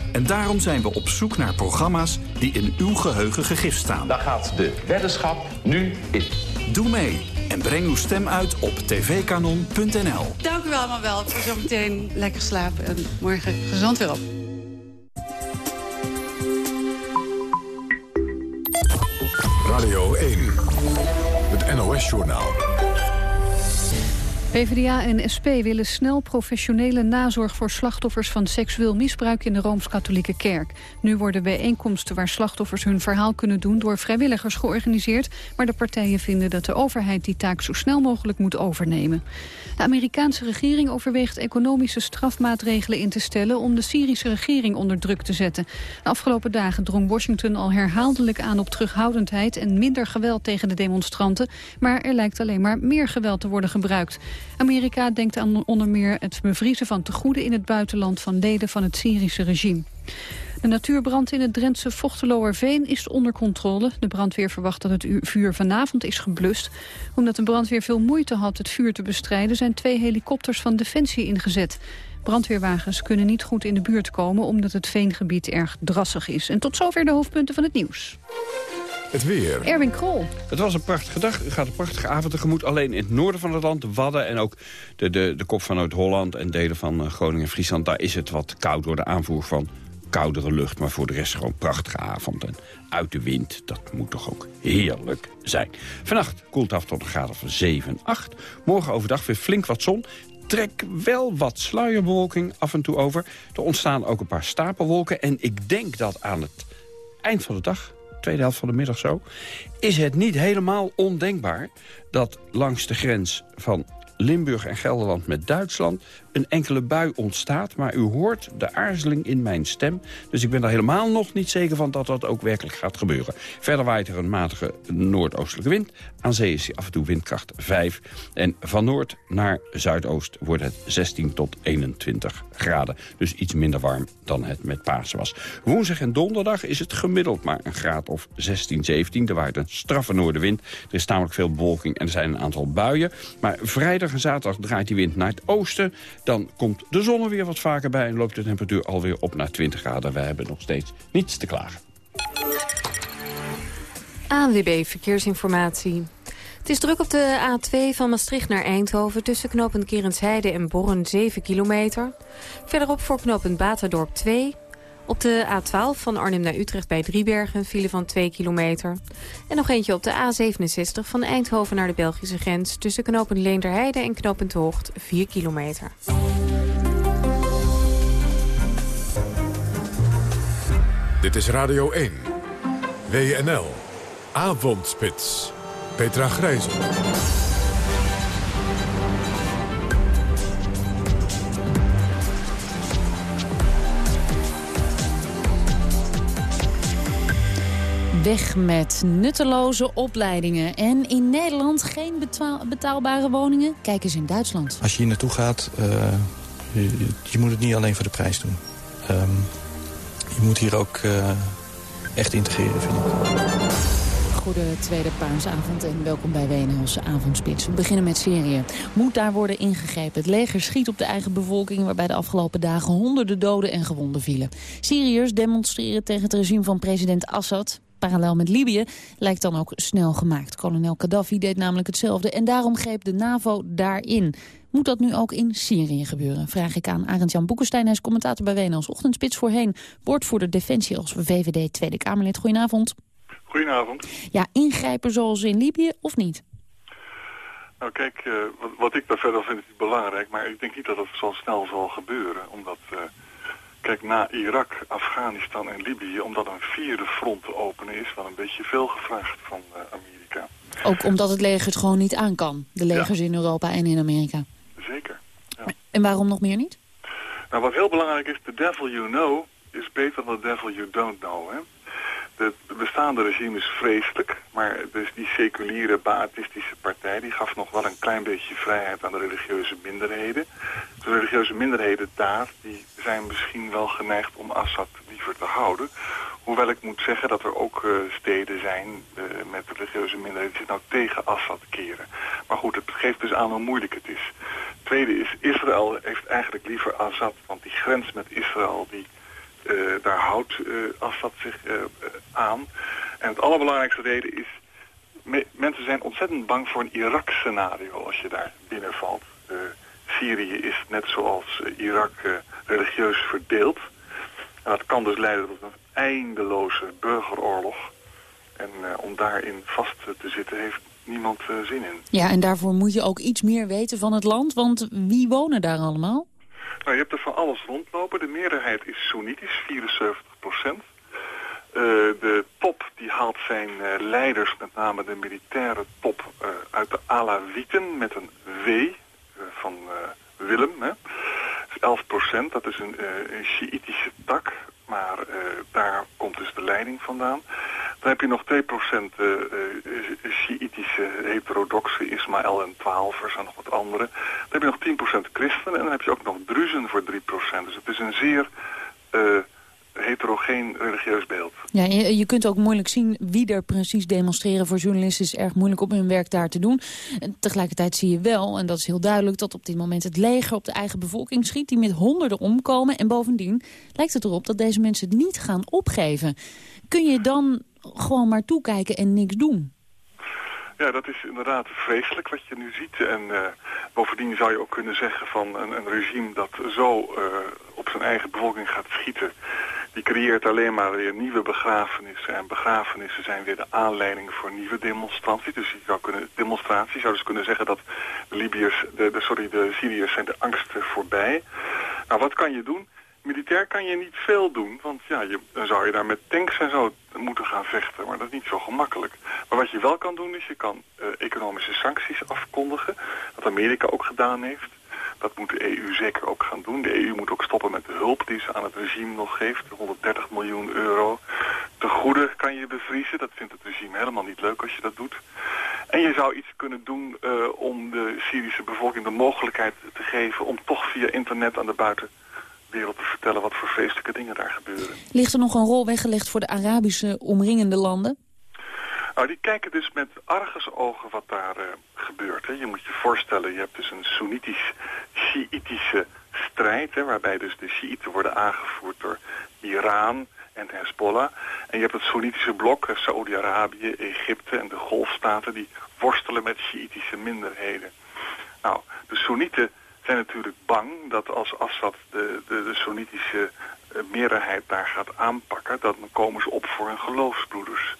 En daarom zijn we op zoek naar programma's die in uw geheugen gegrift staan. Daar gaat de weddenschap nu in. Doe mee en breng uw stem uit op tvkanon.nl. Dank u wel allemaal wel voor zometeen lekker slapen en morgen gezond weer op. Radio 1, het NOS-journaal. PvdA en SP willen snel professionele nazorg voor slachtoffers van seksueel misbruik in de Rooms-Katholieke Kerk. Nu worden bijeenkomsten waar slachtoffers hun verhaal kunnen doen door vrijwilligers georganiseerd, maar de partijen vinden dat de overheid die taak zo snel mogelijk moet overnemen. De Amerikaanse regering overweegt economische strafmaatregelen in te stellen om de Syrische regering onder druk te zetten. De afgelopen dagen drong Washington al herhaaldelijk aan op terughoudendheid en minder geweld tegen de demonstranten, maar er lijkt alleen maar meer geweld te worden gebruikt. Amerika denkt aan onder meer het bevriezen van tegoeden in het buitenland van leden van het Syrische regime. De natuurbrand in het Drentse Vochteloerveen is onder controle. De brandweer verwacht dat het vuur vanavond is geblust. Omdat de brandweer veel moeite had het vuur te bestrijden... zijn twee helikopters van Defensie ingezet. Brandweerwagens kunnen niet goed in de buurt komen... omdat het veengebied erg drassig is. En tot zover de hoofdpunten van het nieuws. Het weer. Erwin Krol. Het was een prachtige dag. U gaat een prachtige avond tegemoet. Alleen in het noorden van het land, de Wadden en ook de, de, de kop van Noord-Holland... en delen van eh, Groningen en Friesland... daar is het wat koud door de aanvoer van koudere lucht. Maar voor de rest gewoon prachtige avond. En uit de wind, dat moet toch ook heerlijk zijn. Vannacht koelt af tot een graad of 7, 8. Morgen overdag weer flink wat zon trek wel wat sluierbewolking af en toe over. Er ontstaan ook een paar stapelwolken. En ik denk dat aan het eind van de dag tweede helft van de middag zo... is het niet helemaal ondenkbaar dat langs de grens van Limburg en Gelderland met Duitsland een enkele bui ontstaat. Maar u hoort de aarzeling in mijn stem. Dus ik ben er helemaal nog niet zeker van dat dat ook werkelijk gaat gebeuren. Verder waait er een matige noordoostelijke wind. Aan zee is hij af en toe windkracht 5. En van noord naar zuidoost wordt het 16 tot 21 graden. Dus iets minder warm dan het met Pasen was. Woensdag en donderdag is het gemiddeld maar een graad of 16, 17. Er waait een straffe noordenwind. Er is tamelijk veel bewolking en er zijn een aantal buien. Maar vrijdag en zaterdag draait die wind naar het oosten. Dan komt de zon er weer wat vaker bij en loopt de temperatuur alweer op naar 20 graden. Wij hebben nog steeds niets te klagen. ANWB Verkeersinformatie. Het is druk op de A2 van Maastricht naar Eindhoven... tussen knooppunt Kerensheide en Borren 7 kilometer. Verderop voor knooppunt Baterdorp 2. Op de A12 van Arnhem naar Utrecht bij Driebergen een file van 2 kilometer. En nog eentje op de A67 van Eindhoven naar de Belgische grens... tussen knooppunt Leenderheide en knooppunt Hoogt 4 kilometer. Dit is Radio 1. WNL. Avondspits. Petra Grijzel. Weg met nutteloze opleidingen. En in Nederland geen betaalbare woningen? Kijk eens in Duitsland. Als je hier naartoe gaat, uh, je, je, moet het niet alleen voor de prijs doen. Um, je moet hier ook uh, echt integreren, vind ik. Goede tweede paasavond en welkom bij WNL's Avondspits. We beginnen met Syrië. Moet daar worden ingegrepen? Het leger schiet op de eigen bevolking... waarbij de afgelopen dagen honderden doden en gewonden vielen. Syriërs demonstreren tegen het regime van president Assad parallel met Libië lijkt dan ook snel gemaakt. Kolonel Gaddafi deed namelijk hetzelfde en daarom greep de NAVO daarin. Moet dat nu ook in Syrië gebeuren? Vraag ik aan Arend-Jan Boekenstein. Hij is commentator bij WNL's Ochtendspits voorheen. Woordvoerder Defensie als VVD Tweede Kamerlid. Goedenavond. Goedenavond. Ja, ingrijpen zoals in Libië of niet? Nou kijk, uh, wat, wat, ik daar verder vind is belangrijk, maar ik denk niet dat het zo snel zal gebeuren. Omdat uh, Kijk, na Irak, Afghanistan en Libië, omdat een vierde front te openen is, wel een beetje veel gevraagd van uh, Amerika. Ook omdat het leger het gewoon niet aan kan, de legers in Europa en in Amerika. Zeker. Ja. En waarom nog meer niet? Nou, wat heel belangrijk is, the devil you know is beter dan the devil you don't know. Hè? Het bestaande regime is vreselijk, maar dus die seculiere Baatistische partij die gaf nog wel een klein beetje vrijheid aan de religieuze minderheden. De religieuze minderheden daar die zijn misschien wel geneigd om Assad liever te houden. Hoewel ik moet zeggen dat er ook uh, steden zijn uh, met religieuze minderheden die zich nou tegen Assad keren. Maar goed, het geeft dus aan hoe moeilijk het is. Tweede is, Israël heeft eigenlijk liever Assad, want die grens met Israël die Eh, daar houdt uh, Assad zich aan. En het allerbelangrijkste reden is... mensen zijn ontzettend bang voor een Irak-scenario als je daar binnenvalt. Syrië is net zoals Irak religieus verdeeld. En dat kan dus leiden tot een eindeloze burgeroorlog. En om daarin vast te zitten heeft niemand zin in. Ja, en daarvoor moet je ook iets meer weten van het land. Want wie wonen daar allemaal? Nou, je hebt er van alles rondlopen. De meerderheid is Soenitisch, 74 procent. Uh, de top die haalt zijn uh, leiders, met name de militaire top, uh, uit de Alawieten met een W van Willem. Hè. 11 procent, dat is een, een tak, maar daar komt dus de leiding vandaan. Dan heb je nog 2 procent Sjiitische heterodoxe Ismaël en Twaalfers en nog wat andere. Dan heb je nog 10 procent christenen en dan heb je ook nog Druzen voor 3 procent. Dus het is een zeer heterogeen religieus beeld. Ja, je, je, kunt ook moeilijk zien wie er precies demonstreren. Voor journalisten is erg moeilijk om hun werk daar te doen. En tegelijkertijd zie je wel, en dat is heel duidelijk... dat op dit moment het leger op de eigen bevolking schiet... die met honderden omkomen. En bovendien lijkt het erop dat deze mensen het niet gaan opgeven. Kun je dan gewoon maar toekijken en niks doen? Ja, dat is inderdaad vreselijk wat je nu ziet. En uh, bovendien zou je ook kunnen zeggen van een, een regime dat zo uh, op zijn eigen bevolking gaat schieten die creëert alleen maar weer nieuwe begrafenissen. En begrafenissen zijn weer de aanleiding voor nieuwe demonstraties. Dus je zou kunnen, demonstraties zou dus kunnen zeggen dat de Libiërs, de, sorry, de Syriërs zijn de angsten voorbij. Nou, wat kan je doen? Militair kan je niet veel doen, want ja, je, dan zou je daar met tanks en zo moeten gaan vechten. Maar dat is niet zo gemakkelijk. Maar wat je wel kan doen is, je kan uh, economische sancties afkondigen. Wat Amerika ook gedaan heeft. Dat moet de EU zeker ook gaan doen. De EU moet ook stoppen met de hulp die ze aan het regime nog geeft. 130 miljoen euro. Te goede kan je bevriezen. Dat vindt het regime helemaal niet leuk als je dat doet. En je zou iets kunnen doen uh, om de Syrische bevolking de mogelijkheid te geven... om toch via internet aan de buitenwereld te vertellen wat voor vreselijke dingen daar gebeuren. Ligt er nog een rol weggelegd voor de Arabische omringende landen? Nou, die kijken dus met argusogen wat daar uh, gebeurt. Hè. Je moet je voorstellen, je hebt dus een Soenitisch-Shiïtische strijd... Hè, waarbij dus de Shiiten worden aangevoerd door Iran en Hezbollah. En je hebt het Soenitische blok, Saoedi-Arabië, Egypte en de Golfstaten... die worstelen met Shiïtische minderheden. Nou, de Soenieten zijn natuurlijk bang dat als Assad de, de, de Soenitische meerderheid daar gaat aanpakken... dan komen ze op voor hun geloofsbroeders.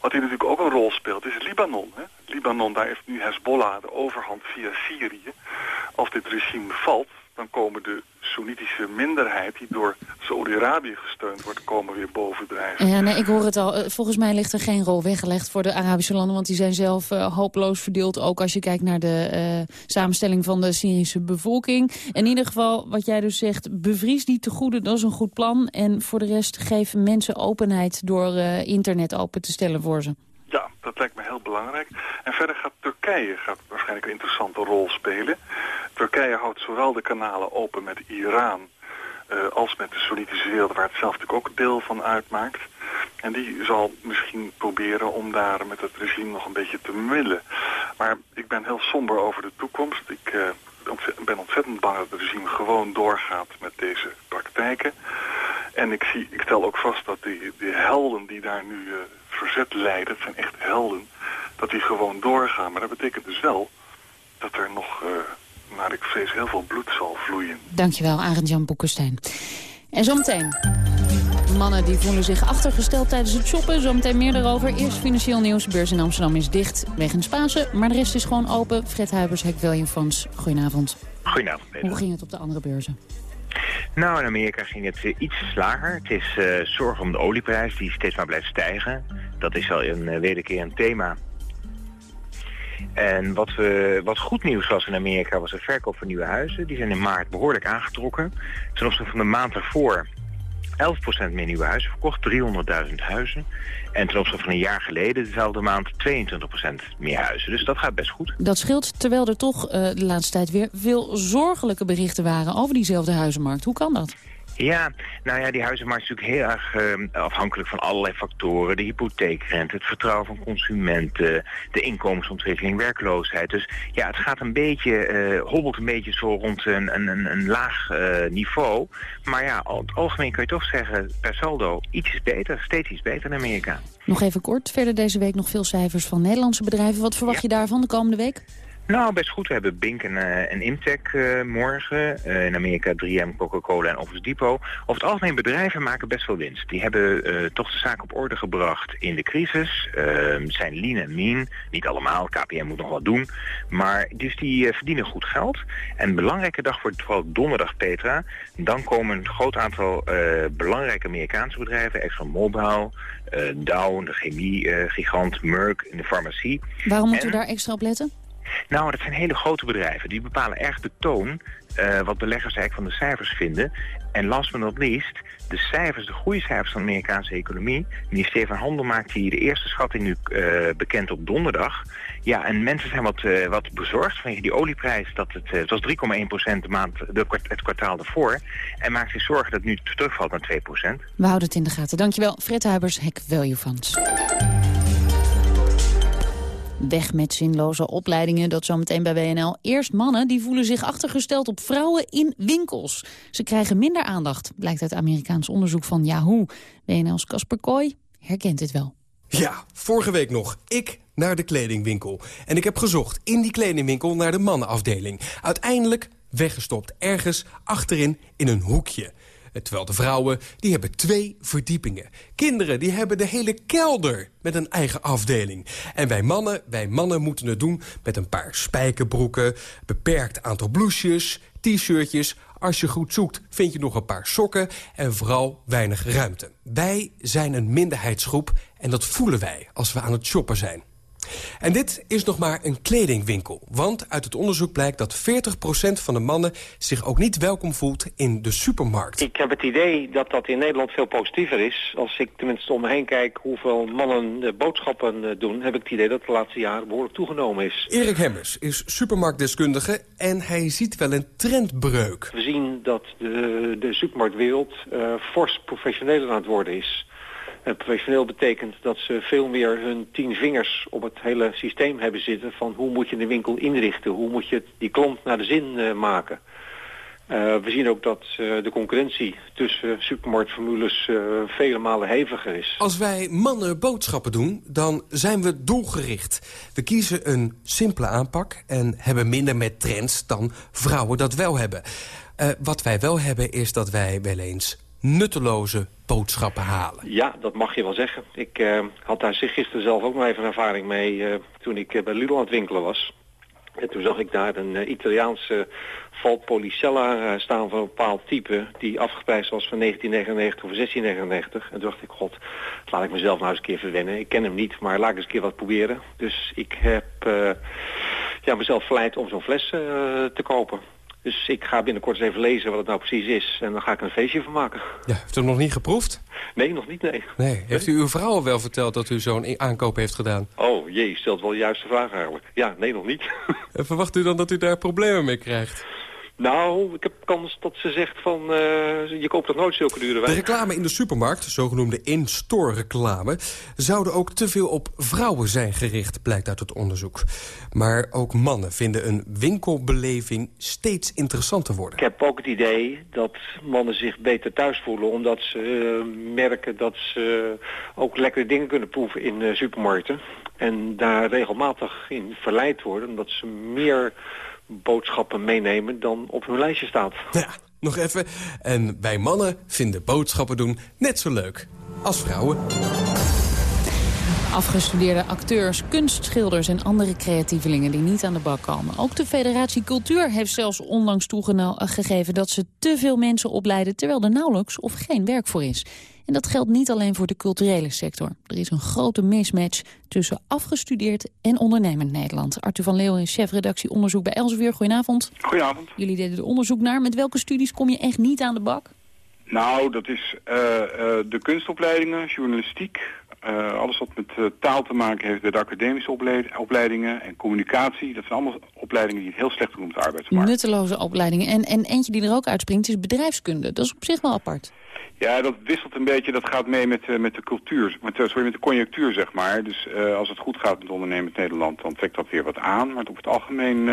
Wat hier natuurlijk ook een rol speelt, is Libanon. Hè? Libanon, daar heeft nu Hezbollah de overhand via Syrië. Als dit regime valt, dan komen de Soenitische minderheid... die door Saudi-Arabië gesteund wordt, komen weer bovendrijven. Ja, nee, ik hoor het al. Eh, volgens mij ligt er geen rol weggelegd voor de Arabische landen... want die zijn zelf uh, hopeloos verdeeld. Ook als je kijkt naar de uh, samenstelling van de Syrische bevolking. In ieder geval, wat jij dus zegt, bevries die te goede, dat is een goed plan. En voor de rest geef mensen openheid door internet open te stellen voor ze. Ja, dat lijkt me heel belangrijk. En verder gaat Turkije gaat waarschijnlijk een interessante rol spelen. Turkije houdt zowel de kanalen open met Iran... Uh, als met de Soenitische wereld, waar het zelf natuurlijk ook deel van uitmaakt. En die zal misschien proberen om daar met het regime nog een beetje te middelen. Maar ik ben heel somber over de toekomst. Ik uh, ben ontzettend bang dat het regime gewoon doorgaat met deze praktijken. En ik, zie, ik stel ook vast dat die, die helden die daar nu uh, verzet leiden, het zijn echt helden, dat die gewoon doorgaan. Maar dat betekent dus wel dat er nog, naar ik vrees, heel veel bloed zal vloeien. Dankjewel, Arend-Jan Boekenstein. En zometeen... Mannen die voelen zich achtergesteld tijdens het shoppen. Zometeen meer daarover. Eerst financieel nieuws. Beurs in Amsterdam is dicht wegens Pasen. Maar de rest is gewoon open. Fred Huibers, Hek William Fonds. Goedenavond. Goedenavond. Peter. Hoe ging het op de andere beurzen? Nou, in Amerika ging het uh, iets lager. Het is uh, zorg om de olieprijs die steeds maar blijft stijgen. Dat is al een uh, wederkerend thema. En wat, we, wat goed nieuws was in Amerika was de verkoop van nieuwe huizen. Die zijn in maart behoorlijk aangetrokken. Ten opzichte van de maand ervoor 11% meer nieuwe huizen verkocht, 300.000 huizen. En ten opzichte van een jaar geleden, dezelfde maand, 22% meer huizen. Dus dat gaat best goed. Dat scheelt, terwijl er toch uh, de laatste tijd weer veel zorgelijke berichten waren over diezelfde huizenmarkt. Hoe kan dat? Ja, nou ja, die huizenmarkt is natuurlijk heel erg uh, afhankelijk van allerlei factoren. De hypotheekrente, het vertrouwen van consumenten, de inkomensontwikkeling, werkloosheid. Dus ja, het gaat een beetje, uh, hobbelt een beetje zo rond een, een, een laag uh, niveau. Maar ja, al het algemeen kan je toch zeggen, per saldo, iets is beter, steeds iets beter in Amerika. Nog even kort, verder deze week nog veel cijfers van Nederlandse bedrijven. Wat verwacht je daarvan de komende week? Nou, best goed. We hebben Bink en, uh, en Imtech uh, morgen. Uh, in Amerika 3M, Coca-Cola en Office Depot. Over het algemeen bedrijven maken best veel winst. Die hebben toch de zaak op orde gebracht in de crisis. Ehm, zijn lean en mean. Niet allemaal, KPM moet nog wat doen. Maar dus die verdienen goed geld. En een belangrijke dag wordt vooral donderdag, Petra. Dan komen een groot aantal belangrijke Amerikaanse bedrijven. ExxonMobil, Dow, de chemie-gigant, Merck in de farmacie. Waarom moeten we daar extra op letten? Nou, dat zijn hele grote bedrijven. Die bepalen erg de toon uh, wat beleggers eigenlijk van de cijfers vinden. En last but not least, de cijfers, de groeicijfers van de Amerikaanse economie. Minister van Handel maakt hier de eerste schatting nu uh, bekend op donderdag. Ja, en mensen zijn wat, uh, wat bezorgd vanwege die olieprijs. Dat het, het was 3,1% de maand, de, het kwartaal ervoor. En maakt zich zorgen dat het nu terugvalt naar 2%. We houden het in de gaten. Dankjewel, Fred Huibers, Hek Value Funds. Weg met zinloze opleidingen, dat zometeen bij WNL. Eerst mannen die voelen zich achtergesteld op vrouwen in winkels. Ze krijgen minder aandacht, blijkt uit Amerikaans onderzoek van Yahoo. WNL's Casper Kooi herkent dit wel. Ja, vorige week nog. Ik naar de kledingwinkel. En ik heb gezocht in die kledingwinkel naar de mannenafdeling. Uiteindelijk weggestopt, ergens achterin in een hoekje. Terwijl de vrouwen, die hebben twee verdiepingen. Kinderen, die hebben de hele kelder met een eigen afdeling. En wij mannen, wij mannen moeten het doen met een paar spijkerbroeken... beperkt aantal blouses, t-shirtjes... Als je goed zoekt, vind je nog een paar sokken en vooral weinig ruimte. Wij zijn een minderheidsgroep en dat voelen wij als we aan het shoppen zijn. En dit is nog maar een kledingwinkel. Want uit het onderzoek blijkt dat 40% van de mannen... zich ook niet welkom voelt in de supermarkt. Ik heb het idee dat dat in Nederland veel positiever is. Als ik tenminste om me heen kijk hoeveel mannen boodschappen eh, doen... heb ik het idee dat de laatste jaren behoorlijk toegenomen is. Erik Hemmers is supermarktdeskundige en hij ziet wel een trendbreuk. We zien dat de, de supermarktwereld uh, fors professioneler aan het worden is... Professioneel betekent dat ze veel meer hun tien vingers op het hele systeem hebben zitten... van hoe moet je de winkel inrichten, hoe moet je die klant naar de zin uh, maken. Uh, we zien ook dat uh, de concurrentie tussen supermarktformules vele malen heviger is. Als wij mannen boodschappen doen, dan zijn we doelgericht. We kiezen een simpele aanpak en hebben minder met trends dan vrouwen dat wel hebben. wat wij wel hebben is dat wij wel eens nutteloze boodschappen halen. Ja, dat mag je wel zeggen. Ik uh, had daar gisteren zelf ook nog even ervaring mee uh, toen ik uh, bij Lidl aan het winkelen was. En toen zag ik daar een Italiaanse Valpolicella staan van een bepaald type... die afgeprijsd was van 1999 of 1699. En toen dacht ik, god, laat ik mezelf nou eens een keer verwennen. Ik ken hem niet, maar laat ik eens een keer wat proberen. Dus ik heb ja, mezelf verleid om zo'n fles te kopen. Dus ik ga binnenkort eens even lezen wat het nou precies is. En dan ga ik er een feestje van maken. Ja, heeft u hem nog niet geproefd? Nee, nog niet, nee. nee. Heeft u uw vrouw wel verteld dat u zo'n aankoop heeft gedaan? Oh, jee, stelt wel de juiste vraag eigenlijk. Ja, nee, nog niet. en verwacht u dan dat u daar problemen mee krijgt? Nou, ik heb kans dat ze zegt van, uh, je koopt toch nooit zulke dure wijn? De reclame in de supermarkt, zogenoemde in-store reclame... zouden ook te veel op vrouwen zijn gericht, blijkt uit het onderzoek. Maar ook mannen vinden een winkelbeleving steeds interessanter worden. Ik heb ook het idee dat mannen zich beter thuis voelen... omdat ze uh, merken dat ze ook lekkere dingen kunnen proeven in uh, supermarkten. En daar regelmatig in verleid worden, omdat ze meer boodschappen meenemen dan op hun lijstje staat. Ja, nog even. En wij mannen vinden boodschappen doen net zo leuk als vrouwen. Afgestudeerde acteurs, kunstschilders en andere creatievelingen die niet aan de bak komen. Ook de Federatie Cultuur heeft zelfs onlangs toegegeven dat ze te veel mensen opleiden... terwijl er nauwelijks of geen werk voor is. En dat geldt niet alleen voor de culturele sector. Er is een grote mismatch tussen afgestudeerd en ondernemend Nederland. Arthur van Leeuwen is chefredactie onderzoek bij Elsevier. Goedenavond. Goedenavond. Jullie deden er onderzoek naar. Met welke studies kom je echt niet aan de bak? Nou, dat is uh, uh, de kunstopleidingen, journalistiek, uh, alles wat met taal te maken heeft, de academische opleidingen en communicatie. Dat zijn allemaal opleidingen die het heel slecht doen op de arbeidsmarkt. Nutteloze opleidingen. En, en eentje die er ook uitspringt is bedrijfskunde. Dat is op zich wel apart. Ja, dat wisselt een beetje. Dat gaat mee met, uh, met de cultuur, met, uh, sorry, met de conjunctuur, zeg maar. Dus uh, als het goed gaat met ondernemen in Nederland, dan trekt dat weer wat aan. Maar op het algemeen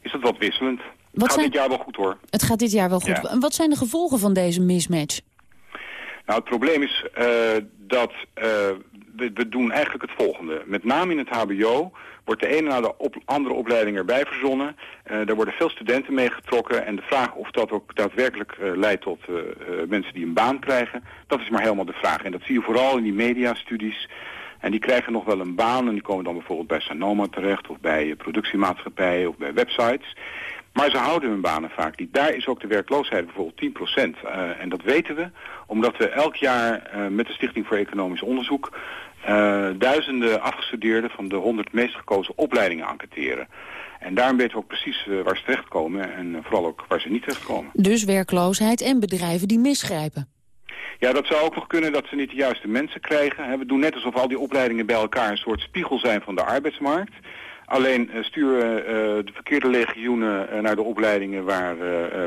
is dat wat wisselend. Wat het gaat zijn... dit jaar wel goed, hoor. Het gaat dit jaar wel goed. En wat zijn de gevolgen van deze mismatch? Nou, het probleem is dat we, we, doen eigenlijk het volgende. Met name in het hbo wordt de ene na de andere opleiding erbij verzonnen. Uh, daar worden veel studenten mee getrokken. En de vraag of dat ook daadwerkelijk leidt tot mensen die een baan krijgen... dat is maar helemaal de vraag. En dat zie je vooral in die mediastudies. En die krijgen nog wel een baan en die komen dan bijvoorbeeld bij Sanoma terecht... of bij productiemaatschappijen of bij websites... Maar ze houden hun banen vaak niet. Daar is ook de werkloosheid bijvoorbeeld 10%. Uh, en dat weten we, omdat we elk jaar uh, met de Stichting voor Economisch Onderzoek... Uh, duizenden afgestudeerden van de 100 meest gekozen opleidingen enquêteren. En daarom weten we ook precies waar ze terechtkomen en vooral ook waar ze niet terechtkomen. Dus werkloosheid en bedrijven die misgrijpen. Ja, dat zou ook nog kunnen dat ze niet de juiste mensen krijgen. We doen net alsof al die opleidingen bij elkaar een soort spiegel zijn van de arbeidsmarkt... Alleen uh, sturen uh, de verkeerde legioenen uh, naar de opleidingen waar,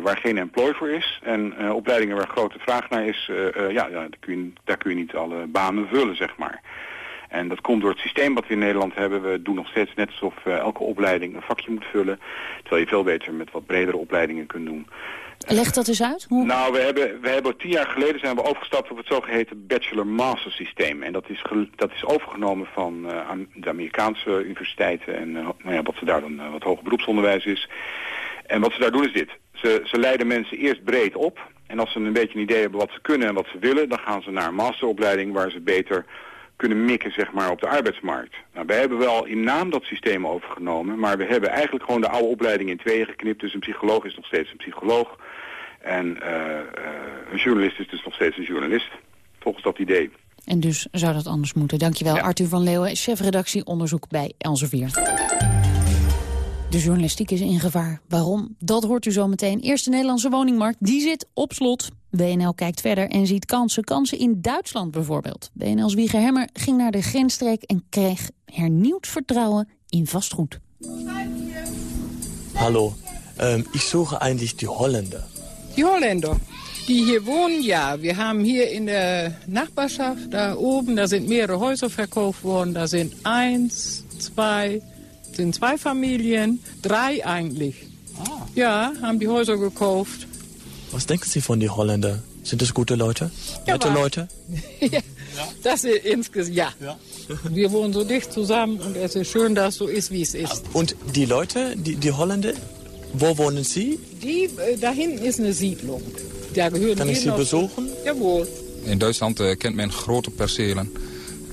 waar geen employ voor is. En opleidingen waar grote vraag naar is, ja, ja daar, kun je, daar kun je niet alle banen vullen, zeg maar. En dat komt door het systeem wat we in Nederland hebben. We doen nog steeds net alsof elke opleiding een vakje moet vullen. Terwijl je veel beter met wat bredere opleidingen kunt doen. Leg dat eens uit. Nou, we hebben, we hebben tien jaar geleden zijn we overgestapt op het zogeheten bachelor-master systeem. En dat is, dat is overgenomen van uh, de Amerikaanse universiteiten en uh, nou ja, wat ze daar dan uh, wat hoger beroepsonderwijs is. En wat ze daar doen is dit. Ze, ze leiden mensen eerst breed op. En als ze een beetje een idee hebben wat ze kunnen en wat ze willen, dan gaan ze naar een masteropleiding waar ze beter kunnen mikken zeg maar, op de arbeidsmarkt. Nou, wij hebben wel in naam dat systeem overgenomen, maar we hebben eigenlijk gewoon de oude opleiding in tweeën geknipt. Dus een psycholoog is nog steeds een psycholoog. En uh, uh, een journalist is dus nog steeds een journalist, volgens dat idee. En dus zou dat anders moeten. Dankjewel, ja. Arthur van Leeuwen, chefredactie onderzoek bij Elsevier. De journalistiek is in gevaar. Waarom? Dat hoort u zo meteen. Eerste Nederlandse woningmarkt, die zit op slot. WNL kijkt verder en ziet kansen. Kansen in Duitsland bijvoorbeeld. WNL's Wieger Hemmer ging naar de grensstreek en kreeg hernieuwd vertrouwen in vastgoed. Hallo, ähm, ich suche eigentlich die Holländer. Die Holländer, die hier wohnen, ja. Wir haben hier in der Nachbarschaft, da oben, da sind mehrere Häuser verkauft worden. Da sind eins, zwei, sind zwei Familien, drei eigentlich. Ah. Ja, haben die Häuser gekauft. Was denken Sie von den Holländern? Sind das gute Leute? Ja, Nette Leute? ja. Das ist insgesamt, ja. Wir wohnen so dicht zusammen und es ist schön, dass es so ist, wie es ist. Und die Leute, die, die Holländer, wo wohnen Sie? Die, äh, da hinten ist eine Siedlung. Da gehören Kann ich wir Sie noch- besuchen? Jawohl. In Duitsland eh, kent men grote percelen.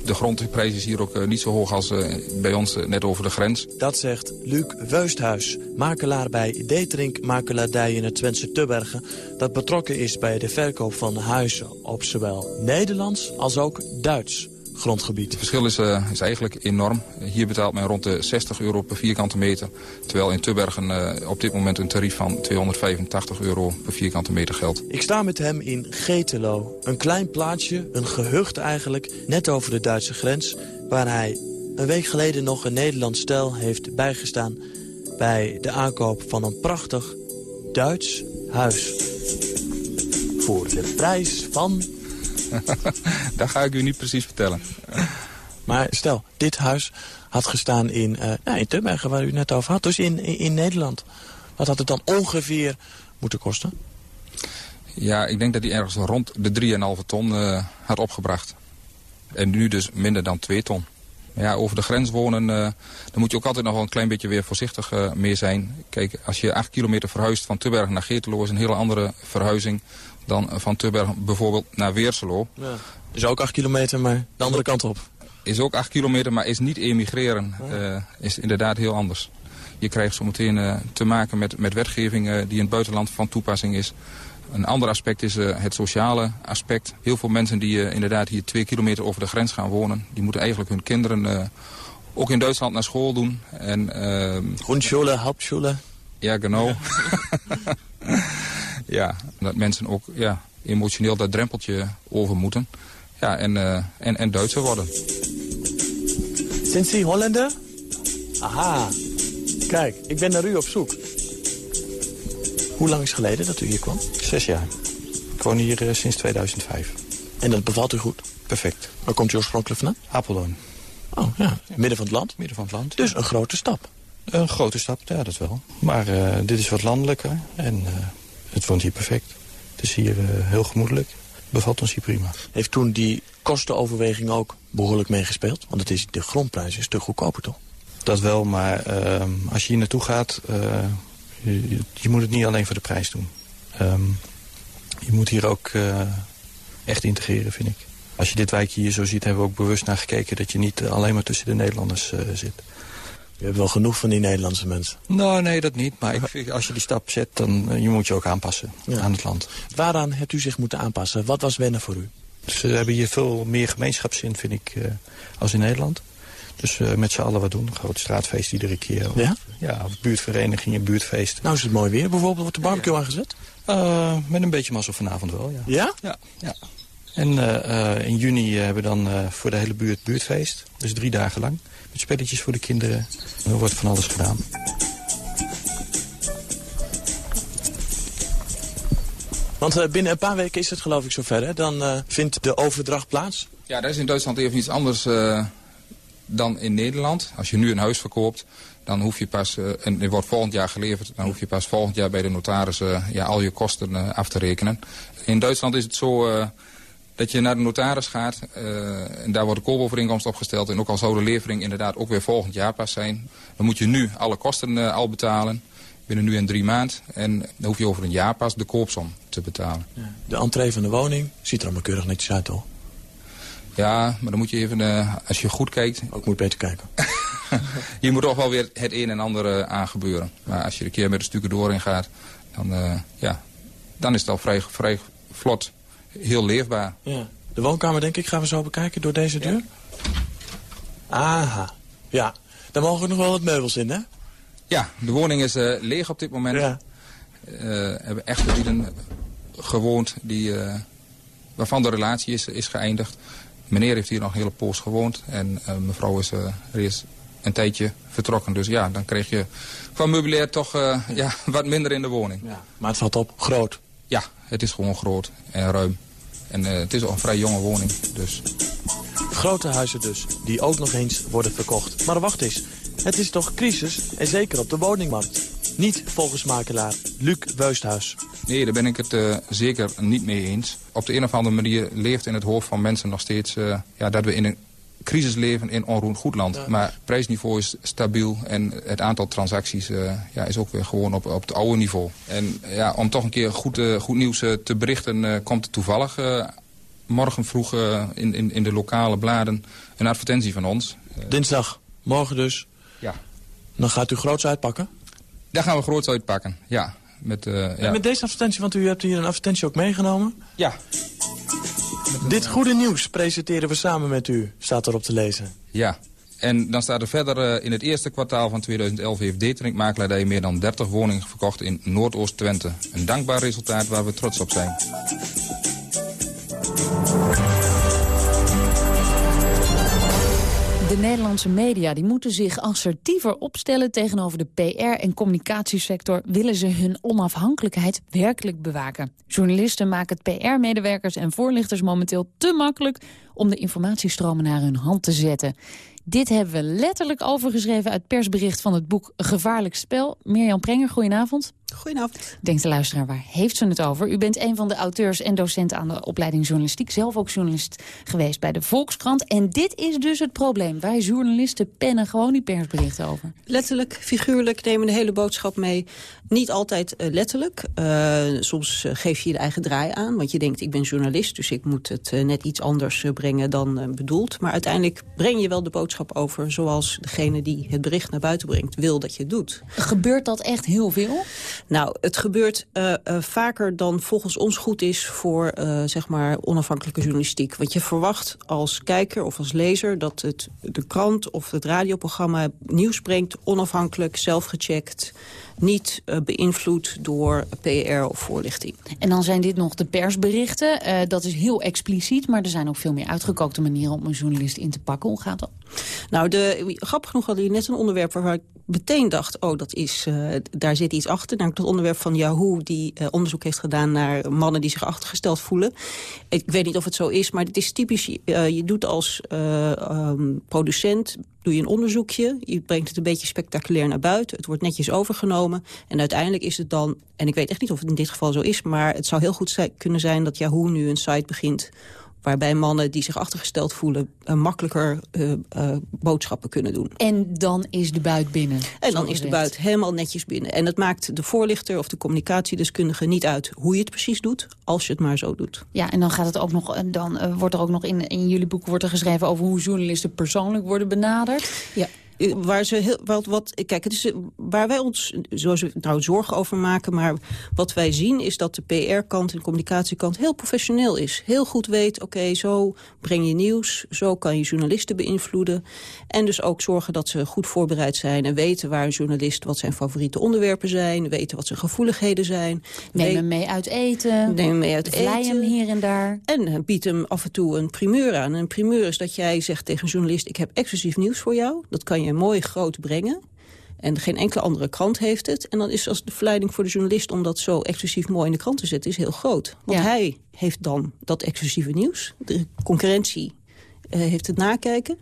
De grondprijs is hier ook eh, niet zo hoog als eh, bij ons eh, net over de grens. Dat zegt Luc Weusthuis, makelaar bij Detrink Makelaardij in het Twentse Tubbergen... dat betrokken is bij de verkoop van huizen op zowel Nederlands als ook Duits grondgebied. Het verschil is, eh, is eigenlijk enorm. Hier betaalt men rond de 60 euro per vierkante meter. Terwijl in Tubbergen eh, op dit moment een tarief van 285 euro per vierkante meter geldt. Ik sta met hem in Getelo, een klein plaatsje, een gehucht eigenlijk, net over de Duitse grens... waar hij een week geleden nog een Nederlands stel heeft bijgestaan... bij de aankoop van een prachtig Duits huis. Voor de prijs van... Dat ga ik u niet precies vertellen. Maar stel, dit huis had gestaan in, nou, in Tubbergen, waar u net over had. Dus in, in, in Nederland. Wat had het dan ongeveer moeten kosten? Ja, ik denk dat hij ergens rond de 3,5 ton eh, had opgebracht. En nu dus minder dan 2 ton. Ja, over de grens wonen, eh, dan moet je ook altijd nog wel een klein beetje weer voorzichtig eh, mee zijn. Kijk, als je 8 kilometer verhuist van Tubbergen naar Geertelo... is een hele andere verhuizing dan van Tubbergen bijvoorbeeld naar Weerselo. Ja. Dus ook 8 kilometer, maar de andere kant op. Is ook 8 kilometer, maar is niet emigreren. eh, is inderdaad heel anders. Je krijgt zometeen eh te maken met, met wetgeving eh, die in het buitenland van toepassing is. Een ander aspect is het sociale aspect. Heel veel mensen die inderdaad hier twee kilometer over de grens gaan wonen... die moeten eigenlijk hun kinderen ook in Duitsland naar school doen. En, ehm, Grundschule, Hauptschule. Ja, genau. ja, dat mensen ook ja, emotioneel dat drempeltje over moeten. Ja, en, eh, en, en Duitser worden. Sind Sie Holländer? Aha. Kijk, ik ben naar u op zoek. Hoe lang is het geleden dat u hier kwam? Zes jaar. Ik woon hier uh, sinds 2005. En dat bevalt u goed? Perfect. Waar komt u oorspronkelijk vandaan? Apeldoorn. Oh ja, midden van het land? Midden van het land. Dus een grote stap? Een grote stap, ja, dat wel. Maar uh, dit is wat landelijker en uh, het woont hier perfect. Het is hier heel gemoedelijk. Bevalt ons hier prima. Heeft toen die kostenoverweging ook behoorlijk meegespeeld? Want het is, de grondprijs is stuk goedkoper, toch? Dat wel, maar ehm, als je hier naartoe gaat... Je, je, moet het niet alleen voor de prijs doen. Um, je moet hier ook uh, echt integreren, vind ik. Als je dit wijkje hier zo ziet, hebben we ook bewust naar gekeken... dat je niet alleen maar tussen de Nederlanders uh, zit. Je hebt wel genoeg van die Nederlandse mensen. Nou, nee, dat niet. Maar ik vind, als je die stap zet, dan uh, je moet je ook aanpassen ja. aan het land. Waaraan hebt u zich moeten aanpassen? Wat was wennen voor u? Dus, we hebben hier veel meer gemeenschapszin, vind ik, als in Nederland. Dus uh, met z'n allen wat doen. Een groot straatfeest iedere keer. Ja? Ja, buurtverenigingen, buurtfeesten. Nou is het mooi weer bijvoorbeeld. Wordt de barbecue ja. aangezet? Uh, met een beetje mazzel vanavond wel, ja. Ja? Ja. ja. En uh, in juni hebben we dan voor de hele buurt buurtfeest. Dus drie dagen lang. Met spelletjes voor de kinderen. Er wordt van alles gedaan. Want binnen een paar weken is het geloof ik zover, hè? Dan vindt de overdracht plaats. Ja, dat is in Duitsland even iets anders dan in Nederland. Als je nu een huis verkoopt, dan hoef je pas, uh, en het wordt volgend jaar geleverd, dan hoef je pas volgend jaar bij de notaris uh, ja, al je kosten uh, af te rekenen. In Duitsland is het zo dat je naar de notaris gaat en daar wordt de koopovereenkomst opgesteld. En ook al zou de levering inderdaad ook weer volgend jaar pas zijn, dan moet je nu alle kosten al betalen. Binnen nu en drie maanden. En dan hoef je over een jaar pas de koopsom te betalen. Ja. De entree van de woning ziet er allemaal keurig netjes uit, toch? Ja, maar dan moet je even, uh, als je goed kijkt... Ook moet beter kijken. je moet toch wel weer het een en ander aangebeuren. Maar als je een keer met de stukken door in gaat, dan, ja, dan is het al vrij, vrij vlot heel leefbaar. Ja. De woonkamer, denk ik, gaan we zo bekijken door deze deur? Ja. Aha, ja. Daar mogen nog wel wat meubels in, hè? Ja, de woning is leeg op dit moment. Ja. hebben echte lieden gewoond die, waarvan de relatie is, is geëindigd. Meneer heeft hier nog een hele poos gewoond. En uh, mevrouw is uh, eerst een tijdje vertrokken. Dus ja, dan kreeg je van meubilair toch uh, ja, wat minder in de woning. Ja, maar het valt op groot. Ja, het is gewoon groot en ruim. En het is al een vrij jonge woning. Dus. Grote huizen dus, die ook nog eens worden verkocht. Maar wacht eens, het is toch crisis en zeker op de woningmarkt. Niet volgens makelaar Luc Weusthuis. Nee, daar ben ik het uh, zeker niet mee eens. Op de een of andere manier leeft in het hoofd van mensen nog steeds... Uh, ja, dat we in een crisis leven in onroerend goedland. Ja. Maar het prijsniveau is stabiel en het aantal transacties uh, ja, is ook weer gewoon op, op het oude niveau. En ja, om toch een keer goed, goed nieuws te berichten... komt er toevallig morgen vroeg in, in, in de lokale bladen een advertentie van ons. Dinsdag, morgen dus. Ja. Dan gaat u groots uitpakken? Daar gaan we groots uitpakken, ja. Met, uh, ja. met deze advertentie, want u hebt hier een advertentie ook meegenomen. Ja. Dit goede nieuws presenteren we samen met u, staat erop te lezen. Ja. En dan staat er verder, uh, in het eerste kwartaal van 2011 heeft Detering Makelaardij meer dan 30 woningen verkocht in Noordoost-Twente. Een dankbaar resultaat waar we trots op zijn. De Nederlandse media die moeten zich assertiever opstellen tegenover de PR- en communicatiesector... willen ze hun onafhankelijkheid werkelijk bewaken. Journalisten maken het PR-medewerkers en voorlichters momenteel te makkelijk... om de informatiestromen naar hun hand te zetten. Dit hebben we letterlijk overgeschreven uit persbericht van het boek Gevaarlijk Spel. Mirjam Prenger, goedenavond. Goedenavond. Denkt de luisteraar, waar heeft ze het over? U bent een van de auteurs en docenten aan de opleiding journalistiek. Zelf ook journalist geweest bij de Volkskrant. En dit is dus het probleem. Wij journalisten pennen gewoon die persberichten over. Letterlijk, figuurlijk, nemen de hele boodschap mee. Niet altijd uh, letterlijk. Uh, soms uh, geef je je eigen draai aan. Want je denkt, ik ben journalist, dus ik moet het net iets anders brengen dan bedoeld. Maar uiteindelijk breng je wel de boodschap over... zoals degene die het bericht naar buiten brengt wil dat je het doet. Gebeurt dat echt heel veel? Nou, het gebeurt uh, uh, vaker dan volgens ons goed is voor uh, zeg maar onafhankelijke journalistiek. Want je verwacht als kijker of als lezer dat het, de krant of het radioprogramma nieuws brengt, onafhankelijk, zelfgecheckt, niet uh, beïnvloed door PR of voorlichting. En dan zijn dit nog de persberichten. Uh, dat is heel expliciet, maar er zijn ook veel meer uitgekookte manieren om een journalist in te pakken. Hoe gaat dat? Nou, de, grappig genoeg hadden jullie net een onderwerp waar ik meteen dacht... oh, dat is, uh, daar zit iets achter. Namelijk het onderwerp van Yahoo die uh, onderzoek heeft gedaan... naar mannen die zich achtergesteld voelen. Ik weet niet of het zo is, maar het is typisch... Uh, je doet als um, producent doe je een onderzoekje. Je brengt het een beetje spectaculair naar buiten. Het wordt netjes overgenomen. En uiteindelijk is het dan... en ik weet echt niet of het in dit geval zo is... maar het zou heel goed kunnen zijn dat Yahoo nu een site begint waarbij mannen die zich achtergesteld voelen... Uh, makkelijker uh, uh, boodschappen kunnen doen. En dan is de buit binnen. En dan is de buit helemaal netjes binnen. En het maakt de voorlichter of de communicatiedeskundige niet uit... hoe je het precies doet, als je het maar zo doet. Ja, en dan gaat het ook nog. Dan wordt er ook nog in, in jullie boek wordt er geschreven... over hoe journalisten persoonlijk worden benaderd. Ja. Eh, waar ze heel, wat, wat, kijk, het is eh, waar wij ons zoals we, nou, zorgen over maken. Maar wat wij zien is dat de PR-kant en de communicatiekant heel professioneel is. Heel goed weet, oké, zo breng je nieuws. Zo kan je journalisten beïnvloeden. En dus ook zorgen dat ze goed voorbereid zijn. En weten waar een journalist wat zijn favoriete onderwerpen zijn. Weten wat zijn gevoeligheden zijn. Neem hem mee uit eten. Neem hem mee uit eten. hem hier en daar. En uh, bied hem af en toe een primeur aan. een primeur is dat jij zegt tegen een journalist... ik heb exclusief nieuws voor jou. Dat kan je mooi groot brengen. En geen enkele andere krant heeft het. En dan is als de verleiding voor de journalist om dat zo exclusief mooi in de krant te zetten, is heel groot. Want ja. hij heeft dan dat exclusieve nieuws. De concurrentie uh, heeft het nakijken.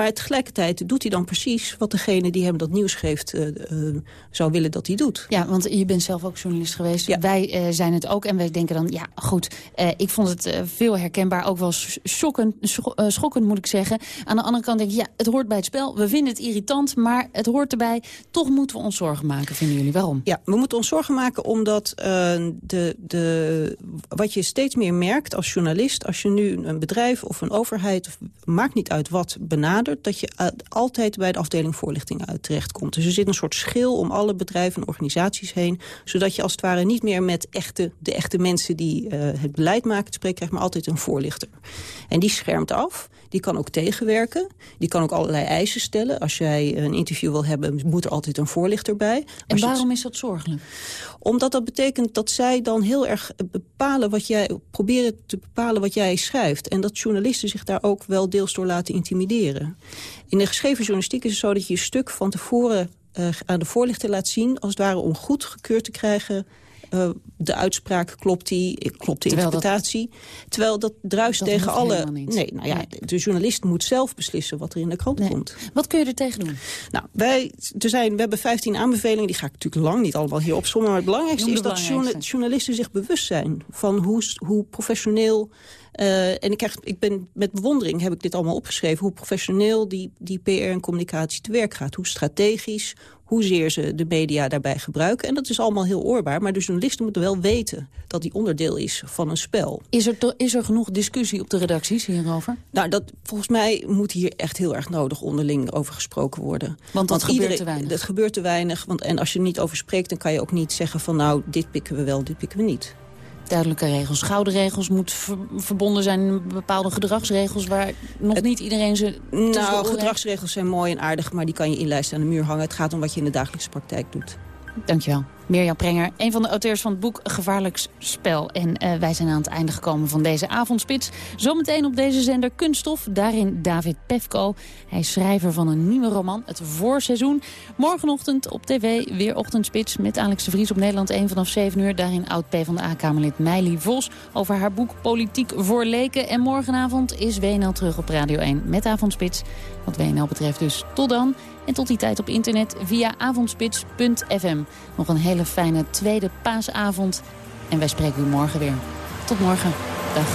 Maar tegelijkertijd doet hij dan precies wat degene die hem dat nieuws geeft... Uh, uh, zou willen dat hij doet. Ja, want je bent zelf ook journalist geweest. Ja. Wij uh, zijn het ook en wij denken dan, ja goed... ik vond het veel herkenbaar, ook wel schokkend, schokkend moet ik zeggen. Aan de andere kant denk ik, ja, het hoort bij het spel. We vinden het irritant, maar het hoort erbij. Toch moeten we ons zorgen maken, vinden jullie. Waarom? Ja, we moeten ons zorgen maken omdat de, de, wat je steeds meer merkt als journalist... als je nu een bedrijf of een overheid, of, maakt niet uit wat, benadert dat je altijd bij de afdeling voorlichting uit terechtkomt. Dus er zit een soort schil om alle bedrijven en organisaties heen... zodat je als het ware niet meer met echte, de echte mensen die uh, het beleid maken te spreken krijgt... maar altijd een voorlichter. En die schermt af, die kan ook tegenwerken. Die kan ook allerlei eisen stellen. Als jij een interview wil hebben, moet er altijd een voorlichter bij. En waarom is dat zorgelijk? Omdat dat betekent dat zij dan heel erg bepalen wat jij, proberen te bepalen wat jij schrijft. En dat journalisten zich daar ook wel deels door laten intimideren. In de geschreven journalistiek is het zo dat je je stuk van tevoren uh, aan de voorlichter laat zien... als het ware om goed gekeurd te krijgen uh, de uitspraak klopt die, klopt de Terwijl interpretatie. Dat, Terwijl dat druist dat tegen alle... Nee, nou ja, nee. de journalist moet zelf beslissen wat er in de krant nee. komt. Wat kun je er tegen doen? Nou, wij, er zijn, we hebben 15 aanbevelingen, die ga ik natuurlijk lang niet allemaal hier opzommen. Maar het belangrijkste is dat journalisten zich bewust zijn van hoe, hoe professioneel uh, en ik, krijg, ik ben met bewondering heb ik dit allemaal opgeschreven... hoe professioneel die, die PR en communicatie te werk gaat. Hoe strategisch, hoezeer ze de media daarbij gebruiken. En dat is allemaal heel oorbaar. Maar de journalisten moeten wel weten dat die onderdeel is van een spel. Is er, is er genoeg discussie op de redacties hierover? Nou, dat, volgens mij moet hier echt heel erg nodig onderling over gesproken worden. Want dat gebeurt iedereen, te weinig? Dat gebeurt te weinig. Want, en als je er niet over spreekt, dan kan je ook niet zeggen van... nou, dit pikken we wel, dit pikken we niet duidelijke regels. Gouden regels moet ver verbonden zijn met bepaalde gedragsregels... waar nog het, niet iedereen ze... Nou, gedragsregels zijn mooi en aardig, maar die kan je inlijsten aan de muur hangen. Het gaat om wat je in de dagelijkse praktijk doet. Dankjewel. Mirjam Prenger, een van de auteurs van het boek Gevaarlijk Spel. En uh, wij zijn aan het einde gekomen van deze avondspits. Zometeen op deze zender Kunststof, daarin David Pefko. Hij is schrijver van een nieuwe roman, Het Voorseizoen. Morgenochtend op tv weer Ochtendspits met Alex de Vries op Nederland 1 vanaf 7 uur. Daarin oud-PVDA-Kamerlid Meili Vos over haar boek Politiek voor Leken. En morgenavond is WNL terug op Radio 1 met Avondspits. Wat WNL betreft dus tot dan. En tot die tijd op internet via avondspits.fm. Nog een hele fijne tweede paasavond. En wij spreken u morgen weer. Tot morgen. Dag.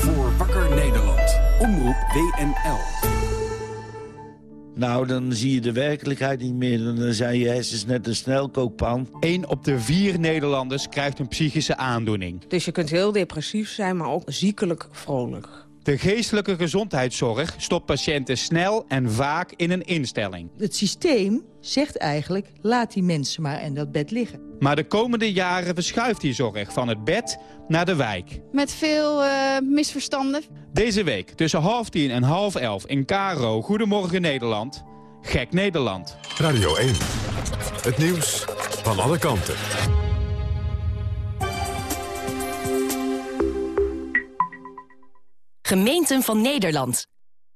Voor Wakker Nederland. Omroep WNL. Nou, dan zie je de werkelijkheid niet meer. Dan zijn je hersens net een snelkookpan. Eén op de vier Nederlanders krijgt een psychische aandoening. Dus je kunt heel depressief zijn, maar ook ziekelijk vrolijk. De geestelijke gezondheidszorg stopt patiënten snel en vaak in een instelling. Het systeem zegt eigenlijk, laat die mensen maar in dat bed liggen. Maar de komende jaren verschuift die zorg van het bed naar de wijk. Met veel uh, misverstanden. Deze week tussen half tien en half elf in Caro Goedemorgen Nederland. Gek Nederland. Radio 1. Het nieuws van alle kanten. Gemeenten van Nederland.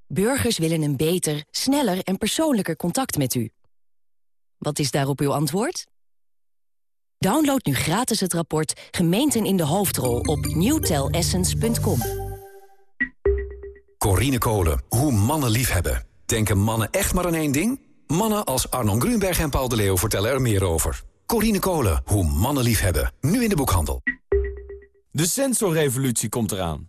Burgers willen een beter, sneller en persoonlijker contact met u. Wat is daarop uw antwoord? Download nu gratis het rapport Gemeenten in de Hoofdrol op newtelessence.com. Corine Kolen, hoe mannen liefhebben. Denken mannen echt maar aan één ding? Mannen als Arnon Grunberg en Paul de Leeuw vertellen er meer over. Corine Kolen, hoe mannen liefhebben. Nu in de boekhandel. De sensorrevolutie komt eraan.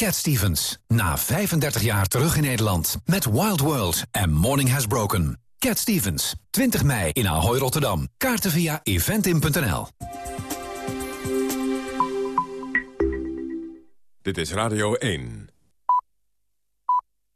Cat Stevens, na 35 jaar terug in Nederland met Wild World en Morning Has Broken. Cat Stevens, 20 mei in Ahoy Rotterdam. Kaarten via eventim.nl. Dit is Radio 1.